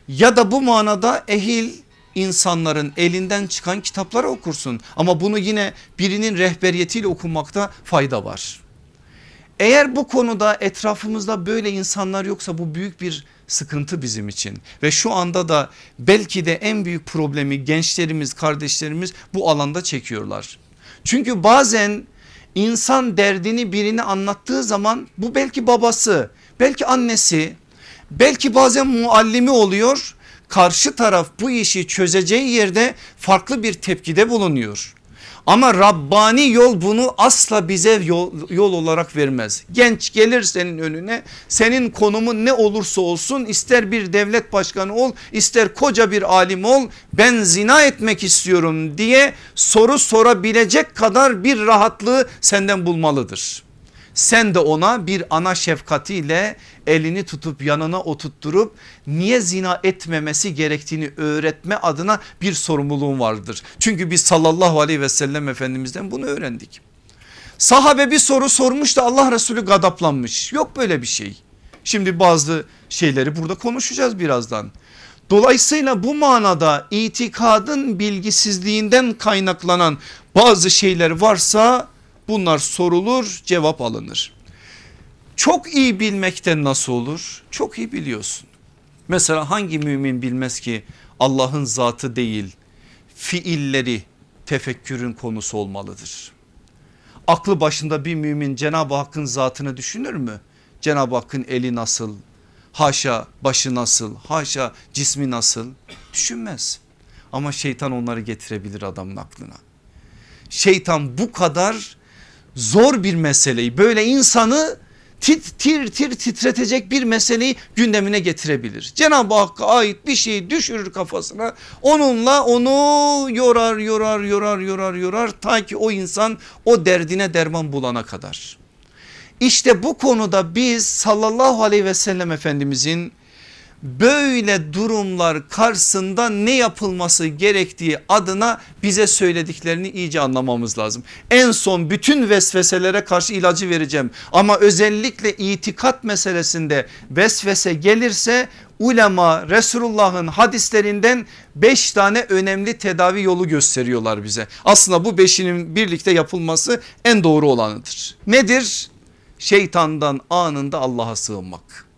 Ya da bu manada ehil insanların elinden çıkan kitapları okursun. Ama bunu yine birinin rehberiyetiyle okumakta fayda var. Eğer bu konuda etrafımızda böyle insanlar yoksa bu büyük bir sıkıntı bizim için ve şu anda da belki de en büyük problemi gençlerimiz kardeşlerimiz bu alanda çekiyorlar. Çünkü bazen insan derdini birine anlattığı zaman bu belki babası belki annesi belki bazen muallimi oluyor karşı taraf bu işi çözeceği yerde farklı bir tepkide bulunuyor. Ama Rabbani yol bunu asla bize yol, yol olarak vermez. Genç gelir senin önüne senin konumun ne olursa olsun ister bir devlet başkanı ol ister koca bir alim ol ben zina etmek istiyorum diye soru sorabilecek kadar bir rahatlığı senden bulmalıdır. Sen de ona bir ana şefkatiyle elini tutup yanına oturtturup niye zina etmemesi gerektiğini öğretme adına bir sorumluluğun vardır. Çünkü biz sallallahu aleyhi ve sellem efendimizden bunu öğrendik. Sahabe bir soru sormuş da Allah Resulü gadaplanmış. Yok böyle bir şey. Şimdi bazı şeyleri burada konuşacağız birazdan. Dolayısıyla bu manada itikadın bilgisizliğinden kaynaklanan bazı şeyler varsa bunlar sorulur cevap alınır. Çok iyi bilmekten nasıl olur? Çok iyi biliyorsun. Mesela hangi mümin bilmez ki Allah'ın zatı değil fiilleri tefekkürün konusu olmalıdır. Aklı başında bir mümin Cenab-ı Hakk'ın zatını düşünür mü? Cenab-ı Hakk'ın eli nasıl? Haşa başı nasıl? Haşa cismi nasıl? Düşünmez. Ama şeytan onları getirebilir adamın aklına. Şeytan bu kadar zor bir meseleyi böyle insanı tit, tir tir titretecek bir meseleyi gündemine getirebilir. Cenab-ı Hakk'a ait bir şeyi düşürür kafasına onunla onu yorar yorar yorar yorar yorar ta ki o insan o derdine derman bulana kadar. İşte bu konuda biz sallallahu aleyhi ve sellem efendimizin böyle durumlar karşısında ne yapılması gerektiği adına bize söylediklerini iyice anlamamız lazım. En son bütün vesveselere karşı ilacı vereceğim ama özellikle itikat meselesinde vesvese gelirse ulema Resulullah'ın hadislerinden beş tane önemli tedavi yolu gösteriyorlar bize. Aslında bu beşinin birlikte yapılması en doğru olanıdır. Nedir? Şeytandan anında Allah'a sığınmak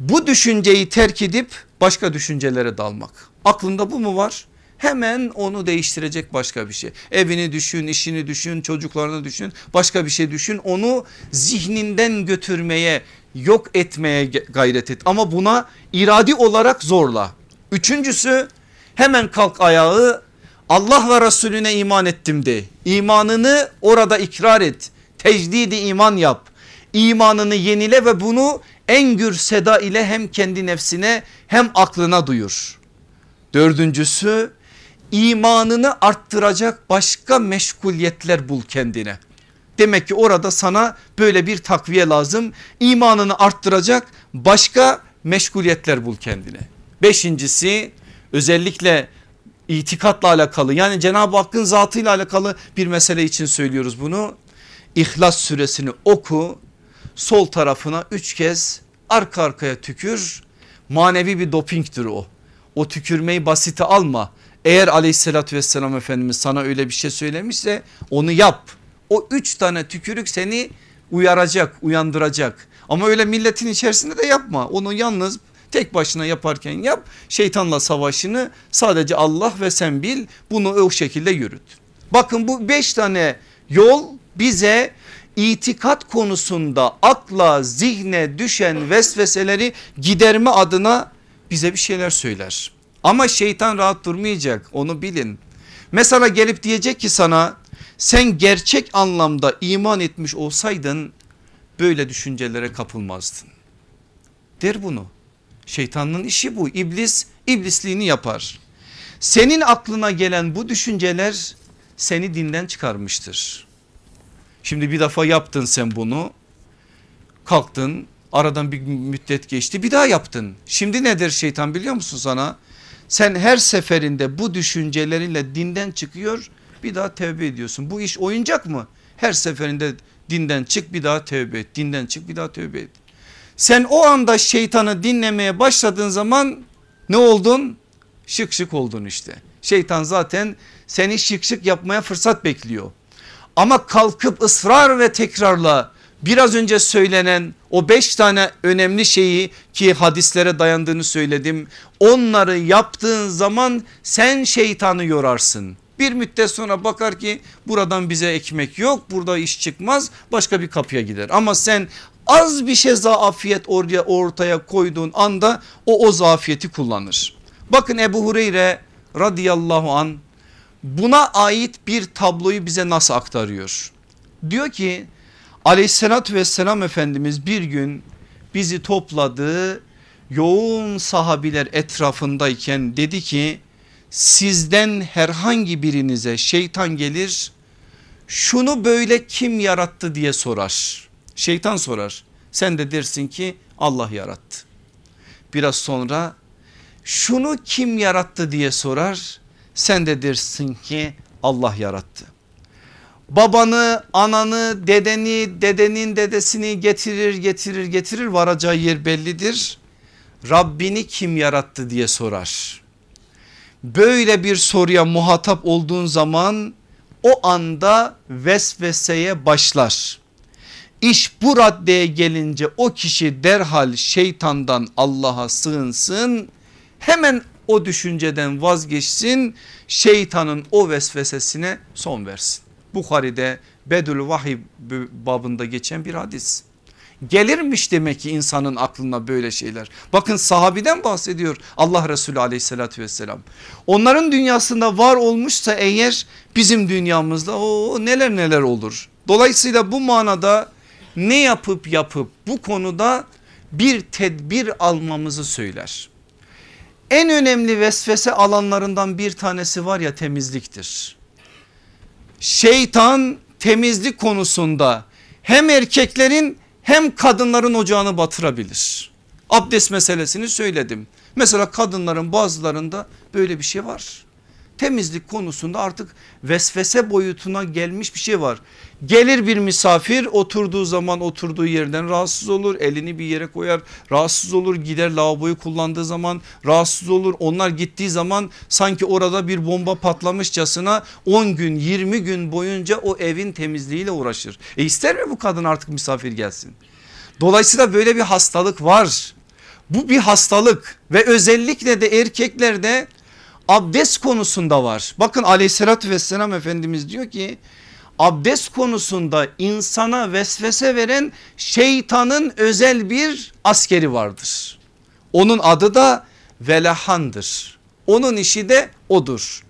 bu düşünceyi terk edip başka düşüncelere dalmak. Aklında bu mu var? Hemen onu değiştirecek başka bir şey. Evini düşün, işini düşün, çocuklarını düşün, başka bir şey düşün. Onu zihninden götürmeye, yok etmeye gayret et. Ama buna iradi olarak zorla. Üçüncüsü hemen kalk ayağı Allah ve Resulüne iman ettim de. İmanını orada ikrar et. Tecdidi iman yap. İmanını yenile ve bunu en gür seda ile hem kendi nefsine hem aklına duyur. Dördüncüsü imanını arttıracak başka meşguliyetler bul kendine. Demek ki orada sana böyle bir takviye lazım. İmanını arttıracak başka meşguliyetler bul kendine. Beşincisi özellikle itikatla alakalı yani Cenab-ı Hakk'ın zatıyla alakalı bir mesele için söylüyoruz bunu. İhlas suresini oku sol tarafına üç kez arka arkaya tükür manevi bir dopingtir o. O tükürmeyi basite alma. Eğer aleyhissalatü vesselam Efendimiz sana öyle bir şey söylemişse onu yap. O üç tane tükürük seni uyaracak uyandıracak. Ama öyle milletin içerisinde de yapma. Onu yalnız tek başına yaparken yap. Şeytanla savaşını sadece Allah ve sen bil bunu o şekilde yürüt. Bakın bu beş tane yol bize itikat konusunda akla zihne düşen vesveseleri giderme adına bize bir şeyler söyler. Ama şeytan rahat durmayacak onu bilin. Mesela gelip diyecek ki sana sen gerçek anlamda iman etmiş olsaydın böyle düşüncelere kapılmazdın. Der bunu. Şeytanın işi bu. İblis iblisliğini yapar. Senin aklına gelen bu düşünceler seni dinden çıkarmıştır. Şimdi bir defa yaptın sen bunu. Kalktın aradan bir müddet geçti bir daha yaptın. Şimdi nedir şeytan biliyor musun sana? Sen her seferinde bu düşüncelerinle dinden çıkıyor bir daha tevbe ediyorsun. Bu iş oyuncak mı? Her seferinde dinden çık bir daha tevbe et. Dinden çık bir daha tevbe et. Sen o anda şeytanı dinlemeye başladığın zaman ne oldun? Şık şık oldun işte. Şeytan zaten seni şık şık yapmaya fırsat bekliyor. Ama kalkıp ısrar ve tekrarla biraz önce söylenen o beş tane önemli şeyi ki hadislere dayandığını söyledim. Onları yaptığın zaman sen şeytanı yorarsın. Bir müddet sonra bakar ki buradan bize ekmek yok burada iş çıkmaz başka bir kapıya gider. Ama sen az bir şey zafiyet oraya ortaya koyduğun anda o o zafiyeti kullanır. Bakın Ebu Hureyre radıyallahu an buna ait bir tabloyu bize nasıl aktarıyor? Diyor ki aleyhissalatü vesselam Efendimiz bir gün bizi topladı yoğun sahabiler etrafındayken dedi ki sizden herhangi birinize şeytan gelir şunu böyle kim yarattı diye sorar. Şeytan sorar sen de dersin ki Allah yarattı. Biraz sonra şunu kim yarattı diye sorar sen de dersin ki Allah yarattı. Babanı, ananı, dedeni, dedenin dedesini getirir getirir getirir varacağı yer bellidir. Rabbini kim yarattı diye sorar. Böyle bir soruya muhatap olduğun zaman o anda vesveseye başlar. İş bu raddeye gelince o kişi derhal şeytandan Allah'a sığınsın. Hemen o düşünceden vazgeçsin şeytanın o vesvesesine son versin. Bukhari'de Bedül Vahiy babında geçen bir hadis. Gelirmiş demek ki insanın aklına böyle şeyler. Bakın sahabiden bahsediyor Allah Resulü aleyhissalatü vesselam. Onların dünyasında var olmuşsa eğer bizim dünyamızda o neler neler olur. Dolayısıyla bu manada ne yapıp yapıp bu konuda bir tedbir almamızı söyler. En önemli vesvese alanlarından bir tanesi var ya temizliktir. Şeytan temizlik konusunda hem erkeklerin hem kadınların ocağını batırabilir. Abdest meselesini söyledim. Mesela kadınların bazılarında böyle bir şey var. Temizlik konusunda artık vesvese boyutuna gelmiş bir şey var. Gelir bir misafir oturduğu zaman oturduğu yerden rahatsız olur. Elini bir yere koyar rahatsız olur. Gider lavaboyu kullandığı zaman rahatsız olur. Onlar gittiği zaman sanki orada bir bomba patlamışçasına 10 gün 20 gün boyunca o evin temizliğiyle uğraşır. E ister mi bu kadın artık misafir gelsin? Dolayısıyla böyle bir hastalık var. Bu bir hastalık ve özellikle de erkeklerde abdest konusunda var. Bakın aleyhissalatü vesselam Efendimiz diyor ki abdest konusunda insana vesvese veren şeytanın özel bir askeri vardır. Onun adı da velahandır. Onun işi de odur.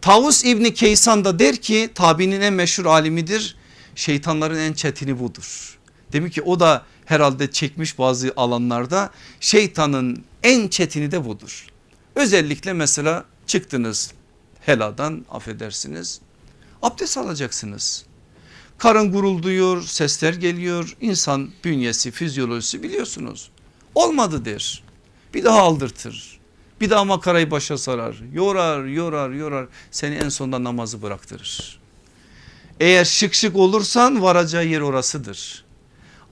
Tavus İbni Keysan da der ki tabinin en meşhur alimidir. Şeytanların en çetini budur. Demek ki o da herhalde çekmiş bazı alanlarda şeytanın en çetini de budur. Özellikle mesela çıktınız heladan affedersiniz abdest alacaksınız. Karın gurulduyor sesler geliyor. İnsan bünyesi fizyolojisi biliyorsunuz. Olmadı der bir daha aldırtır. Bir daha makarayı başa sarar. Yorar yorar yorar. Seni en sonunda namazı bıraktırır. Eğer şık şık olursan varacağı yer orasıdır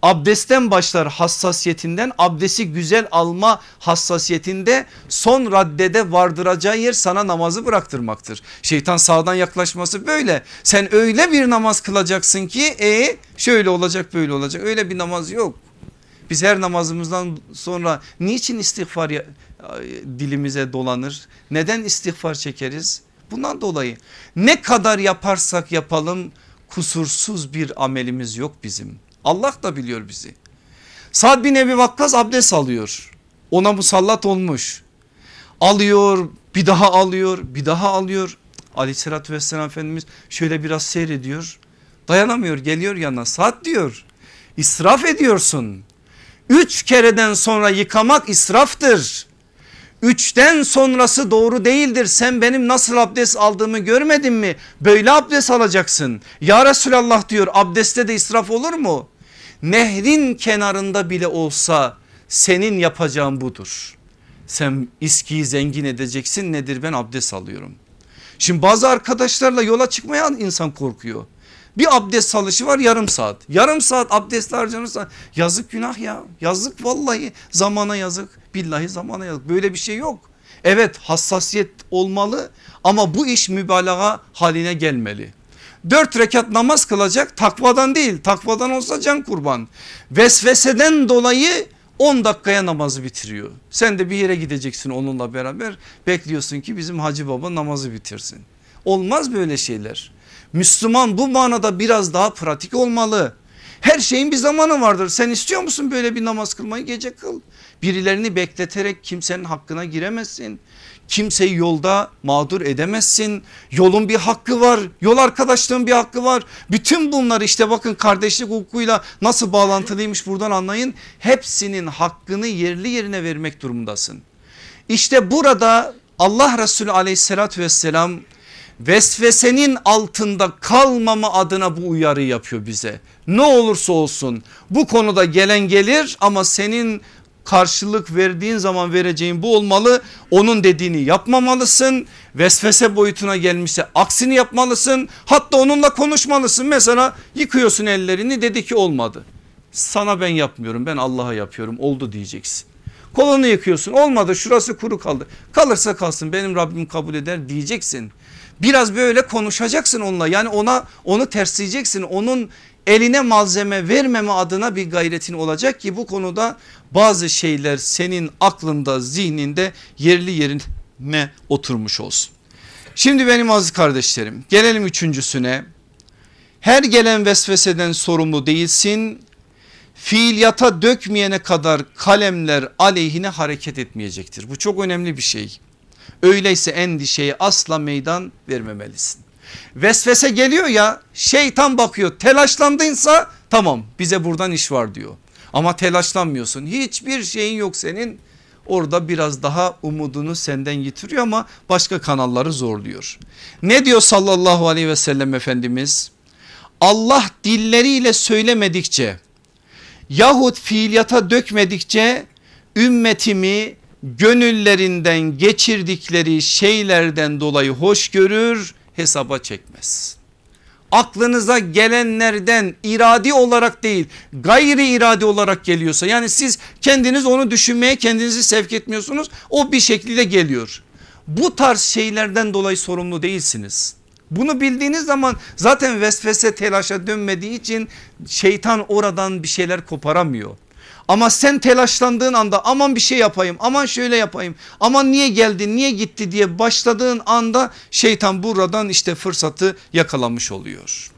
abdestten başlar hassasiyetinden abdesti güzel alma hassasiyetinde son raddede vardıracağı yer sana namazı bıraktırmaktır. Şeytan sağdan yaklaşması böyle sen öyle bir namaz kılacaksın ki e şöyle olacak böyle olacak öyle bir namaz yok. Biz her namazımızdan sonra niçin istiğfar dilimize dolanır? Neden istiğfar çekeriz? Bundan dolayı ne kadar yaparsak yapalım kusursuz bir amelimiz yok bizim. Allah da biliyor bizi. Sad bin Ebi Vakkas abdest alıyor. Ona musallat olmuş. Alıyor bir daha alıyor bir daha alıyor. Aleyhissalatü vesselam Efendimiz şöyle biraz seyrediyor. Dayanamıyor geliyor yanına saat diyor. İsraf ediyorsun. Üç kereden sonra yıkamak israftır. Üçten sonrası doğru değildir. Sen benim nasıl abdest aldığımı görmedin mi? Böyle abdest alacaksın. Ya Resulallah diyor abdestte de israf olur mu? Nehrin kenarında bile olsa senin yapacağın budur. Sen iskiyi zengin edeceksin nedir ben abdest alıyorum. Şimdi bazı arkadaşlarla yola çıkmaya insan korkuyor. Bir abdest alışı var yarım saat. Yarım saat abdest harcanırsa yazık günah ya. Yazık vallahi zamana yazık. Billahi zamana yazık. Böyle bir şey yok. Evet hassasiyet olmalı ama bu iş mübalağa haline gelmeli. Dört rekat namaz kılacak takvadan değil takvadan olsa can kurban. Vesveseden dolayı 10 dakikaya namazı bitiriyor. Sen de bir yere gideceksin onunla beraber bekliyorsun ki bizim hacı baba namazı bitirsin. Olmaz böyle şeyler. Müslüman bu manada biraz daha pratik olmalı. Her şeyin bir zamanı vardır. Sen istiyor musun böyle bir namaz kılmayı gece kıl. Birilerini bekleterek kimsenin hakkına giremezsin. Kimseyi yolda mağdur edemezsin. Yolun bir hakkı var. Yol arkadaşlığın bir hakkı var. Bütün bunlar işte bakın kardeşlik hukukuyla nasıl bağlantılıymış buradan anlayın. Hepsinin hakkını yerli yerine vermek durumundasın. İşte burada Allah Resulü aleyhissalatü vesselam vesvesenin altında kalmama adına bu uyarı yapıyor bize. Ne olursa olsun bu konuda gelen gelir ama senin karşılık verdiğin zaman vereceğin bu olmalı. Onun dediğini yapmamalısın. Vesvese boyutuna gelmişse aksini yapmalısın. Hatta onunla konuşmalısın. Mesela yıkıyorsun ellerini dedi ki olmadı. Sana ben yapmıyorum ben Allah'a yapıyorum oldu diyeceksin. Kolunu yıkıyorsun olmadı şurası kuru kaldı. Kalırsa kalsın benim Rabbim kabul eder diyeceksin. Biraz böyle konuşacaksın onunla yani ona onu tersleyeceksin. Onun eline malzeme vermeme adına bir gayretin olacak ki bu konuda bazı şeyler senin aklında zihninde yerli yerine oturmuş olsun. Şimdi benim aziz kardeşlerim gelelim üçüncüsüne. Her gelen vesveseden sorumlu değilsin. Fiiliyata dökmeyene kadar kalemler aleyhine hareket etmeyecektir. Bu çok önemli bir şey. Öyleyse endişeye asla meydan vermemelisin. Vesvese geliyor ya şeytan bakıyor telaşlandıysa tamam bize buradan iş var diyor. Ama telaşlanmıyorsun hiçbir şeyin yok senin orada biraz daha umudunu senden yitiriyor ama başka kanalları zorluyor. Ne diyor sallallahu aleyhi ve sellem Efendimiz? Allah dilleriyle söylemedikçe yahut fiiliyata dökmedikçe ümmetimi gönüllerinden geçirdikleri şeylerden dolayı hoş görür hesaba çekmez. Aklınıza gelenlerden iradi olarak değil gayri iradi olarak geliyorsa yani siz kendiniz onu düşünmeye kendinizi sevk etmiyorsunuz o bir şekilde geliyor. Bu tarz şeylerden dolayı sorumlu değilsiniz. Bunu bildiğiniz zaman zaten vesvese telaşa dönmediği için şeytan oradan bir şeyler koparamıyor. Ama sen telaşlandığın anda aman bir şey yapayım aman şöyle yapayım aman niye geldi niye gitti diye başladığın anda şeytan buradan işte fırsatı yakalamış oluyor.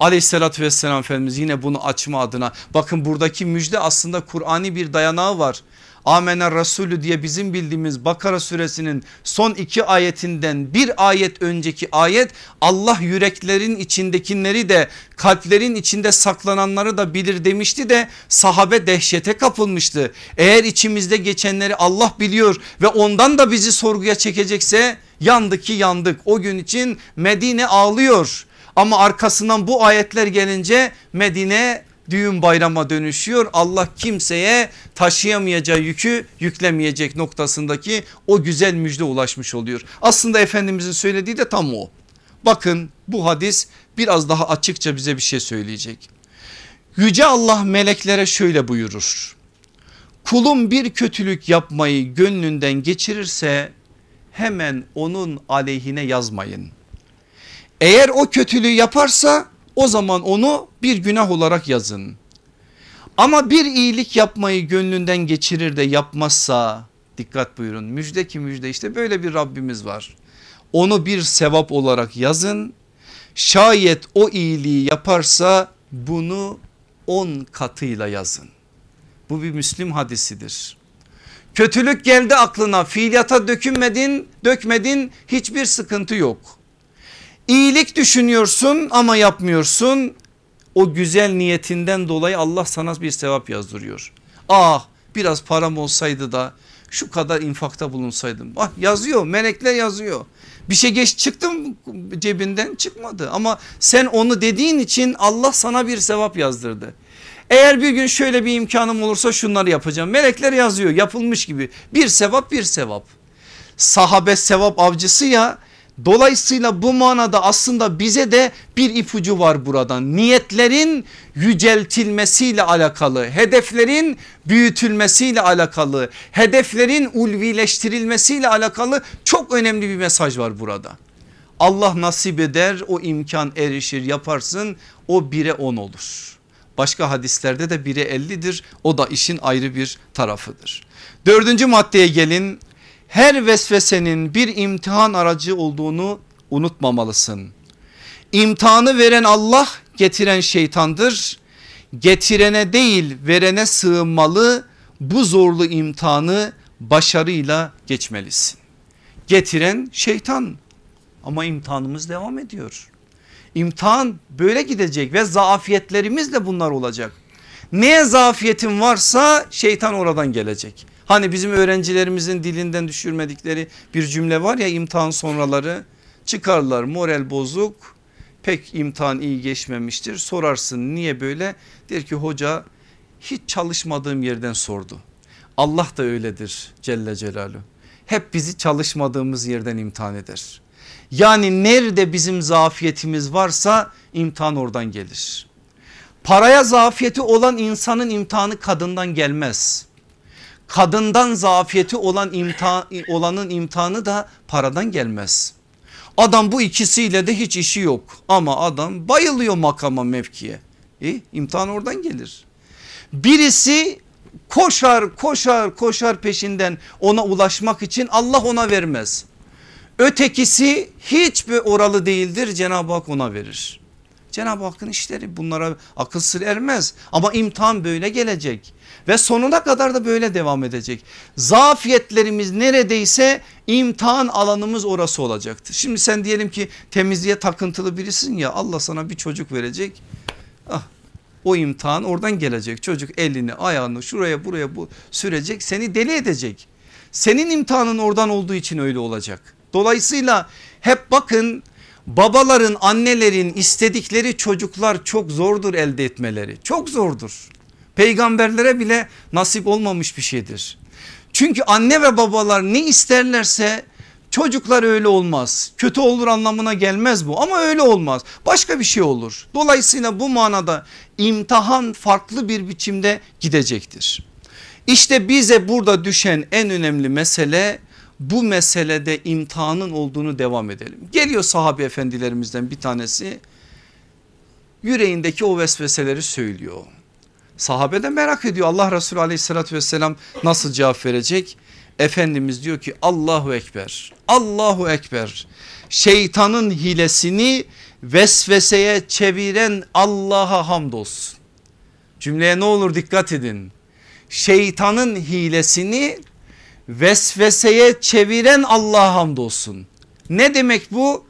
Aleyhissalatü vesselam Efendimiz yine bunu açma adına bakın buradaki müjde aslında Kur'ani bir dayanağı var. Amener Resulü diye bizim bildiğimiz Bakara suresinin son iki ayetinden bir ayet önceki ayet Allah yüreklerin içindekileri de kalplerin içinde saklananları da bilir demişti de sahabe dehşete kapılmıştı. Eğer içimizde geçenleri Allah biliyor ve ondan da bizi sorguya çekecekse yandık ki yandık. O gün için Medine ağlıyor ama arkasından bu ayetler gelince Medine düğün bayrama dönüşüyor. Allah kimseye taşıyamayacağı yükü yüklemeyecek noktasındaki o güzel müjde ulaşmış oluyor. Aslında Efendimizin söylediği de tam o. Bakın bu hadis biraz daha açıkça bize bir şey söyleyecek. Yüce Allah meleklere şöyle buyurur. Kulum bir kötülük yapmayı gönlünden geçirirse hemen onun aleyhine yazmayın. Eğer o kötülüğü yaparsa o zaman onu bir günah olarak yazın. Ama bir iyilik yapmayı gönlünden geçirir de yapmazsa dikkat buyurun müjde ki müjde işte böyle bir Rabbimiz var. Onu bir sevap olarak yazın. Şayet o iyiliği yaparsa bunu on katıyla yazın. Bu bir Müslim hadisidir. Kötülük geldi aklına fiiliyata dökünmedin dökmedin hiçbir sıkıntı yok. İyilik düşünüyorsun ama yapmıyorsun. O güzel niyetinden dolayı Allah sana bir sevap yazdırıyor. Ah biraz param olsaydı da şu kadar infakta bulunsaydım. Ah yazıyor melekler yazıyor. Bir şey geç çıktı mı cebinden çıkmadı ama sen onu dediğin için Allah sana bir sevap yazdırdı. Eğer bir gün şöyle bir imkanım olursa şunları yapacağım. Melekler yazıyor yapılmış gibi bir sevap bir sevap. Sahabe sevap avcısı ya Dolayısıyla bu manada aslında bize de bir ipucu var buradan. Niyetlerin yüceltilmesiyle alakalı, hedeflerin büyütülmesiyle alakalı, hedeflerin ulvileştirilmesiyle alakalı çok önemli bir mesaj var burada. Allah nasip eder o imkan erişir yaparsın o bire on olur. Başka hadislerde de bire ellidir o da işin ayrı bir tarafıdır. Dördüncü maddeye gelin her vesvesenin bir imtihan aracı olduğunu unutmamalısın. İmtihanı veren Allah getiren şeytandır. Getirene değil verene sığınmalı bu zorlu imtihanı başarıyla geçmelisin. Getiren şeytan ama imtihanımız devam ediyor. İmtihan böyle gidecek ve zafiyetlerimiz de bunlar olacak. Neye zafiyetin varsa şeytan oradan gelecek. Hani bizim öğrencilerimizin dilinden düşürmedikleri bir cümle var ya imtihan sonraları çıkarlar moral bozuk pek imtihan iyi geçmemiştir sorarsın niye böyle der ki hoca hiç çalışmadığım yerden sordu. Allah da öyledir Celle Celaluhu hep bizi çalışmadığımız yerden imtihan eder. Yani nerede bizim zafiyetimiz varsa imtihan oradan gelir. Paraya zafiyeti olan insanın imtihanı kadından gelmez. Kadından zafiyeti olan imtihan, olanın imtihanı da paradan gelmez. Adam bu ikisiyle de hiç işi yok ama adam bayılıyor makama mevkiye. E, imtihan oradan gelir. Birisi koşar koşar koşar peşinden ona ulaşmak için Allah ona vermez. Ötekisi hiçbir oralı değildir Cenab-ı Hak ona verir. Cenab-ı Hakk'ın işleri bunlara akıl sır ermez ama imtihan böyle gelecek ve sonuna kadar da böyle devam edecek. Zafiyetlerimiz neredeyse imtihan alanımız orası olacaktır. Şimdi sen diyelim ki temizliğe takıntılı birisin ya Allah sana bir çocuk verecek. Ah o imtihan oradan gelecek. Çocuk elini ayağını şuraya buraya bu sürecek seni deli edecek. Senin imtihanın oradan olduğu için öyle olacak. Dolayısıyla hep bakın babaların annelerin istedikleri çocuklar çok zordur elde etmeleri çok zordur. Peygamberlere bile nasip olmamış bir şeydir. Çünkü anne ve babalar ne isterlerse çocuklar öyle olmaz. Kötü olur anlamına gelmez bu ama öyle olmaz. Başka bir şey olur. Dolayısıyla bu manada imtihan farklı bir biçimde gidecektir. İşte bize burada düşen en önemli mesele bu meselede imtihanın olduğunu devam edelim. Geliyor sahabe efendilerimizden bir tanesi yüreğindeki o vesveseleri söylüyor. Sahabe de merak ediyor Allah Resulü aleyhissalatü vesselam nasıl cevap verecek? Efendimiz diyor ki Allahu Ekber Allahu Ekber şeytanın hilesini vesveseye çeviren Allah'a hamdolsun. Cümleye ne olur dikkat edin. Şeytanın hilesini vesveseye çeviren Allah'a hamdolsun. Ne demek bu?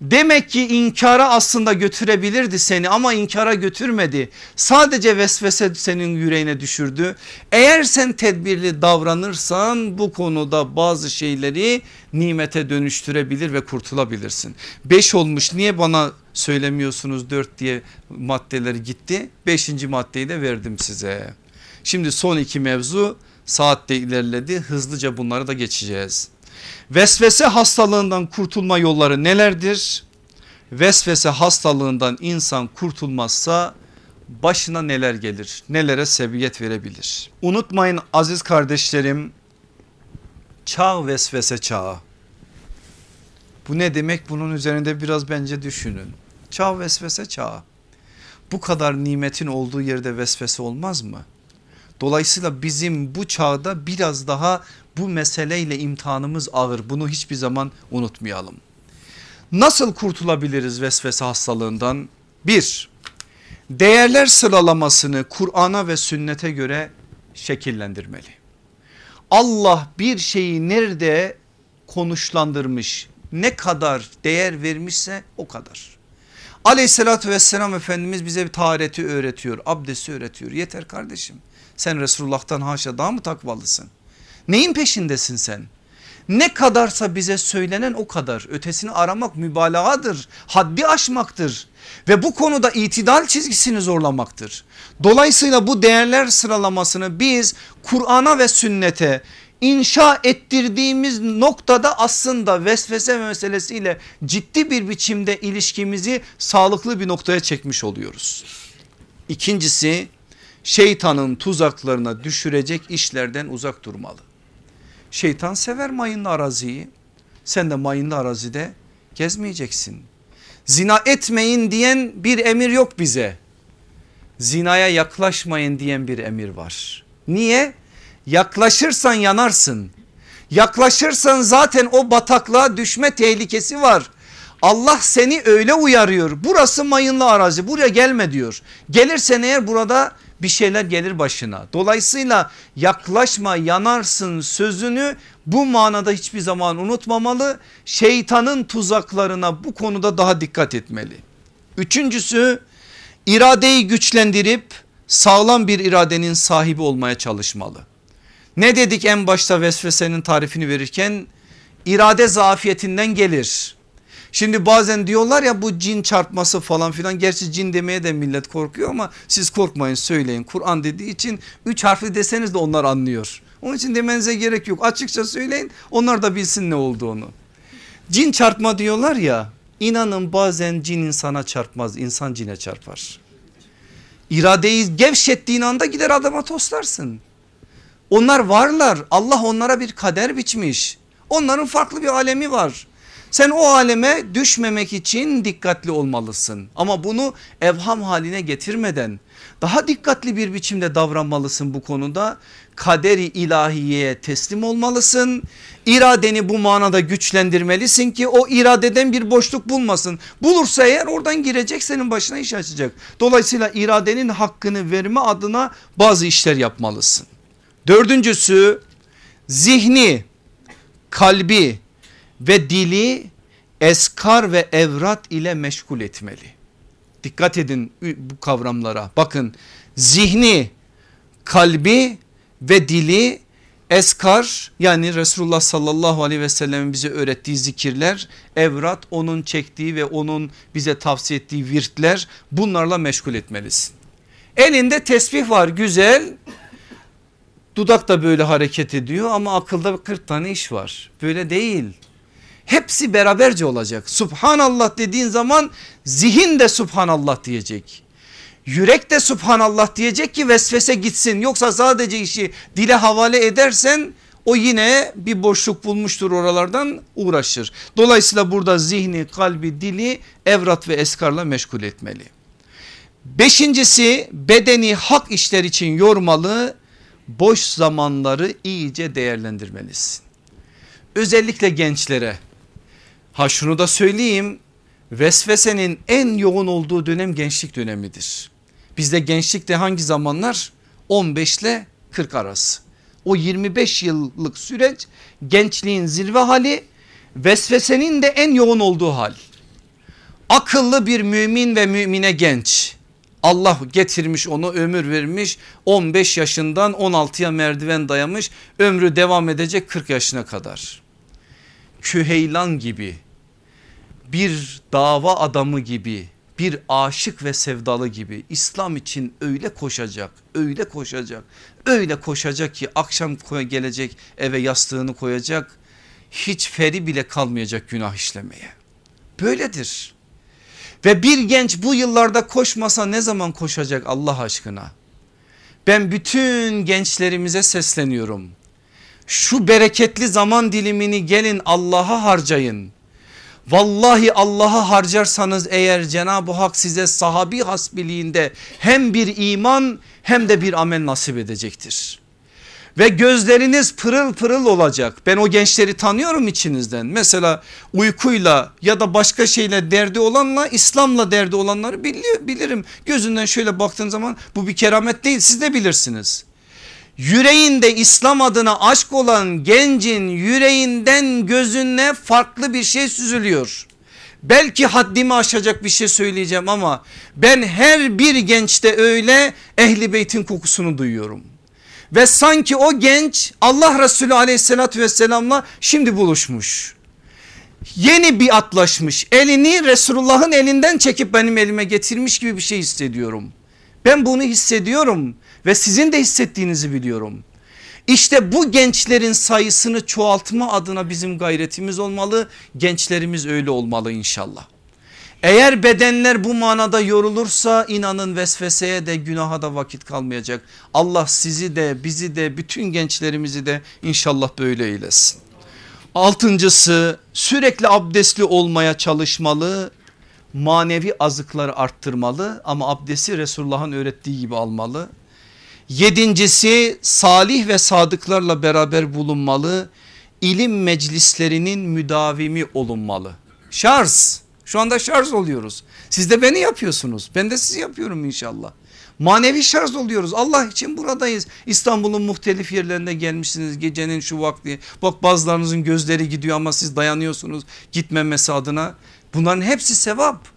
Demek ki inkara aslında götürebilirdi seni ama inkara götürmedi. Sadece vesvese senin yüreğine düşürdü. Eğer sen tedbirli davranırsan bu konuda bazı şeyleri nimete dönüştürebilir ve kurtulabilirsin. Beş olmuş niye bana söylemiyorsunuz dört diye maddeleri gitti. Beşinci maddeyi de verdim size. Şimdi son iki mevzu saatte ilerledi hızlıca bunları da geçeceğiz. Vesvese hastalığından kurtulma yolları nelerdir? Vesvese hastalığından insan kurtulmazsa başına neler gelir? Nelere sebebiyet verebilir? Unutmayın aziz kardeşlerim çağ vesvese çağı. Bu ne demek? Bunun üzerinde biraz bence düşünün. Çağ vesvese çağı. Bu kadar nimetin olduğu yerde vesvese olmaz mı? Dolayısıyla bizim bu çağda biraz daha bu meseleyle imtihanımız ağır. Bunu hiçbir zaman unutmayalım. Nasıl kurtulabiliriz vesvese hastalığından? Bir, değerler sıralamasını Kur'an'a ve sünnete göre şekillendirmeli. Allah bir şeyi nerede konuşlandırmış ne kadar değer vermişse o kadar. Aleyhissalatü vesselam Efendimiz bize bir tahareti öğretiyor abdesti öğretiyor yeter kardeşim. Sen Resulullah'tan haşa daha mı takvalısın? Neyin peşindesin sen? Ne kadarsa bize söylenen o kadar ötesini aramak mübalağadır haddi aşmaktır ve bu konuda itidal çizgisini zorlamaktır. Dolayısıyla bu değerler sıralamasını biz Kur'an'a ve sünnete inşa ettirdiğimiz noktada aslında vesvese meselesiyle ciddi bir biçimde ilişkimizi sağlıklı bir noktaya çekmiş oluyoruz. İkincisi şeytanın tuzaklarına düşürecek işlerden uzak durmalı. Şeytan sever mayınlı araziyi. Sen de mayınlı arazide gezmeyeceksin. Zina etmeyin diyen bir emir yok bize. Zinaya yaklaşmayın diyen bir emir var. Niye? Yaklaşırsan yanarsın. Yaklaşırsan zaten o bataklığa düşme tehlikesi var. Allah seni öyle uyarıyor. Burası mayınlı arazi buraya gelme diyor. Gelirsen eğer burada bir şeyler gelir başına. Dolayısıyla yaklaşma yanarsın sözünü bu manada hiçbir zaman unutmamalı. Şeytanın tuzaklarına bu konuda daha dikkat etmeli. Üçüncüsü iradeyi güçlendirip sağlam bir iradenin sahibi olmaya çalışmalı. Ne dedik en başta vesvesenin tarifini verirken irade zafiyetinden gelir. Şimdi bazen diyorlar ya bu cin çarpması falan filan gerçi cin demeye de millet korkuyor ama siz korkmayın söyleyin. Kur'an dediği için üç harfli deseniz de onlar anlıyor. Onun için demenize gerek yok açıkça söyleyin onlar da bilsin ne olduğunu. Cin çarpma diyorlar ya inanın bazen cin insana çarpmaz insan cine çarpar. İradeyi gevşettiğin anda gider adama toslarsın. Onlar varlar Allah onlara bir kader biçmiş. Onların farklı bir alemi var. Sen o aleme düşmemek için dikkatli olmalısın. Ama bunu evham haline getirmeden daha dikkatli bir biçimde davranmalısın bu konuda. Kaderi ilahiyeye teslim olmalısın. İradeni bu manada güçlendirmelisin ki o iradeden bir boşluk bulmasın. Bulursa eğer oradan girecek senin başına iş açacak. Dolayısıyla iradenin hakkını verme adına bazı işler yapmalısın. Dördüncüsü zihni, kalbi ve dili eskar ve evrat ile meşgul etmeli. Dikkat edin bu kavramlara bakın zihni, kalbi ve dili eskar yani Resulullah sallallahu aleyhi ve sellem'in bize öğrettiği zikirler evrat onun çektiği ve onun bize tavsiye ettiği virtler bunlarla meşgul etmelisin. Elinde tesbih var güzel dudak da böyle hareket ediyor ama akılda 40 tane iş var böyle değil Hepsi beraberce olacak. Subhanallah dediğin zaman zihin de subhanallah diyecek. Yürek de subhanallah diyecek ki vesvese gitsin. Yoksa sadece işi dile havale edersen o yine bir boşluk bulmuştur oralardan uğraşır. Dolayısıyla burada zihni, kalbi, dili evrat ve eskarla meşgul etmeli. Beşincisi bedeni hak işler için yormalı, boş zamanları iyice değerlendirmelisin. Özellikle gençlere Ha şunu da söyleyeyim vesvesenin en yoğun olduğu dönem gençlik dönemidir. Bizde gençlikte hangi zamanlar 15 ile 40 arası. O 25 yıllık süreç gençliğin zirve hali vesvesenin de en yoğun olduğu hal. Akıllı bir mümin ve mümine genç Allah getirmiş onu ömür vermiş 15 yaşından 16'ya merdiven dayamış ömrü devam edecek 40 yaşına kadar. Küheylan gibi bir dava adamı gibi bir aşık ve sevdalı gibi İslam için öyle koşacak öyle koşacak öyle koşacak ki akşam gelecek eve yastığını koyacak hiç feri bile kalmayacak günah işlemeye. Böyledir. Ve bir genç bu yıllarda koşmasa ne zaman koşacak Allah aşkına? Ben bütün gençlerimize sesleniyorum. Şu bereketli zaman dilimini gelin Allah'a harcayın Vallahi Allah'a harcarsanız eğer Cenab-ı Hak size sahabi hasbiliğinde hem bir iman hem de bir amel nasip edecektir. Ve gözleriniz pırıl pırıl olacak. Ben o gençleri tanıyorum içinizden. Mesela uykuyla ya da başka şeyle derdi olanla İslam'la derdi olanları bilirim. Gözünden şöyle baktığın zaman bu bir keramet değil siz de bilirsiniz yüreğinde İslam adına aşk olan gencin yüreğinden gözüne farklı bir şey süzülüyor. Belki haddimi aşacak bir şey söyleyeceğim ama ben her bir gençte öyle ehli beytin kokusunu duyuyorum. Ve sanki o genç Allah Resulü aleyhissalatü vesselamla şimdi buluşmuş. Yeni bir atlaşmış elini Resulullah'ın elinden çekip benim elime getirmiş gibi bir şey hissediyorum. Ben bunu hissediyorum ve sizin de hissettiğinizi biliyorum. İşte bu gençlerin sayısını çoğaltma adına bizim gayretimiz olmalı. Gençlerimiz öyle olmalı inşallah. Eğer bedenler bu manada yorulursa inanın vesveseye de günaha da vakit kalmayacak. Allah sizi de bizi de bütün gençlerimizi de inşallah böyle eylesin. Altıncısı sürekli abdestli olmaya çalışmalı. Manevi azıkları arttırmalı ama abdesti Resulullah'ın öğrettiği gibi almalı. Yedincisi salih ve sadıklarla beraber bulunmalı. İlim meclislerinin müdavimi olunmalı. Şarj şu anda şarj oluyoruz. Siz de beni yapıyorsunuz. Ben de sizi yapıyorum inşallah. Manevi şarj oluyoruz. Allah için buradayız. İstanbul'un muhtelif yerlerine gelmişsiniz gecenin şu vakti. Bak bazılarınızın gözleri gidiyor ama siz dayanıyorsunuz gitmemesi adına. Bunların hepsi sevap.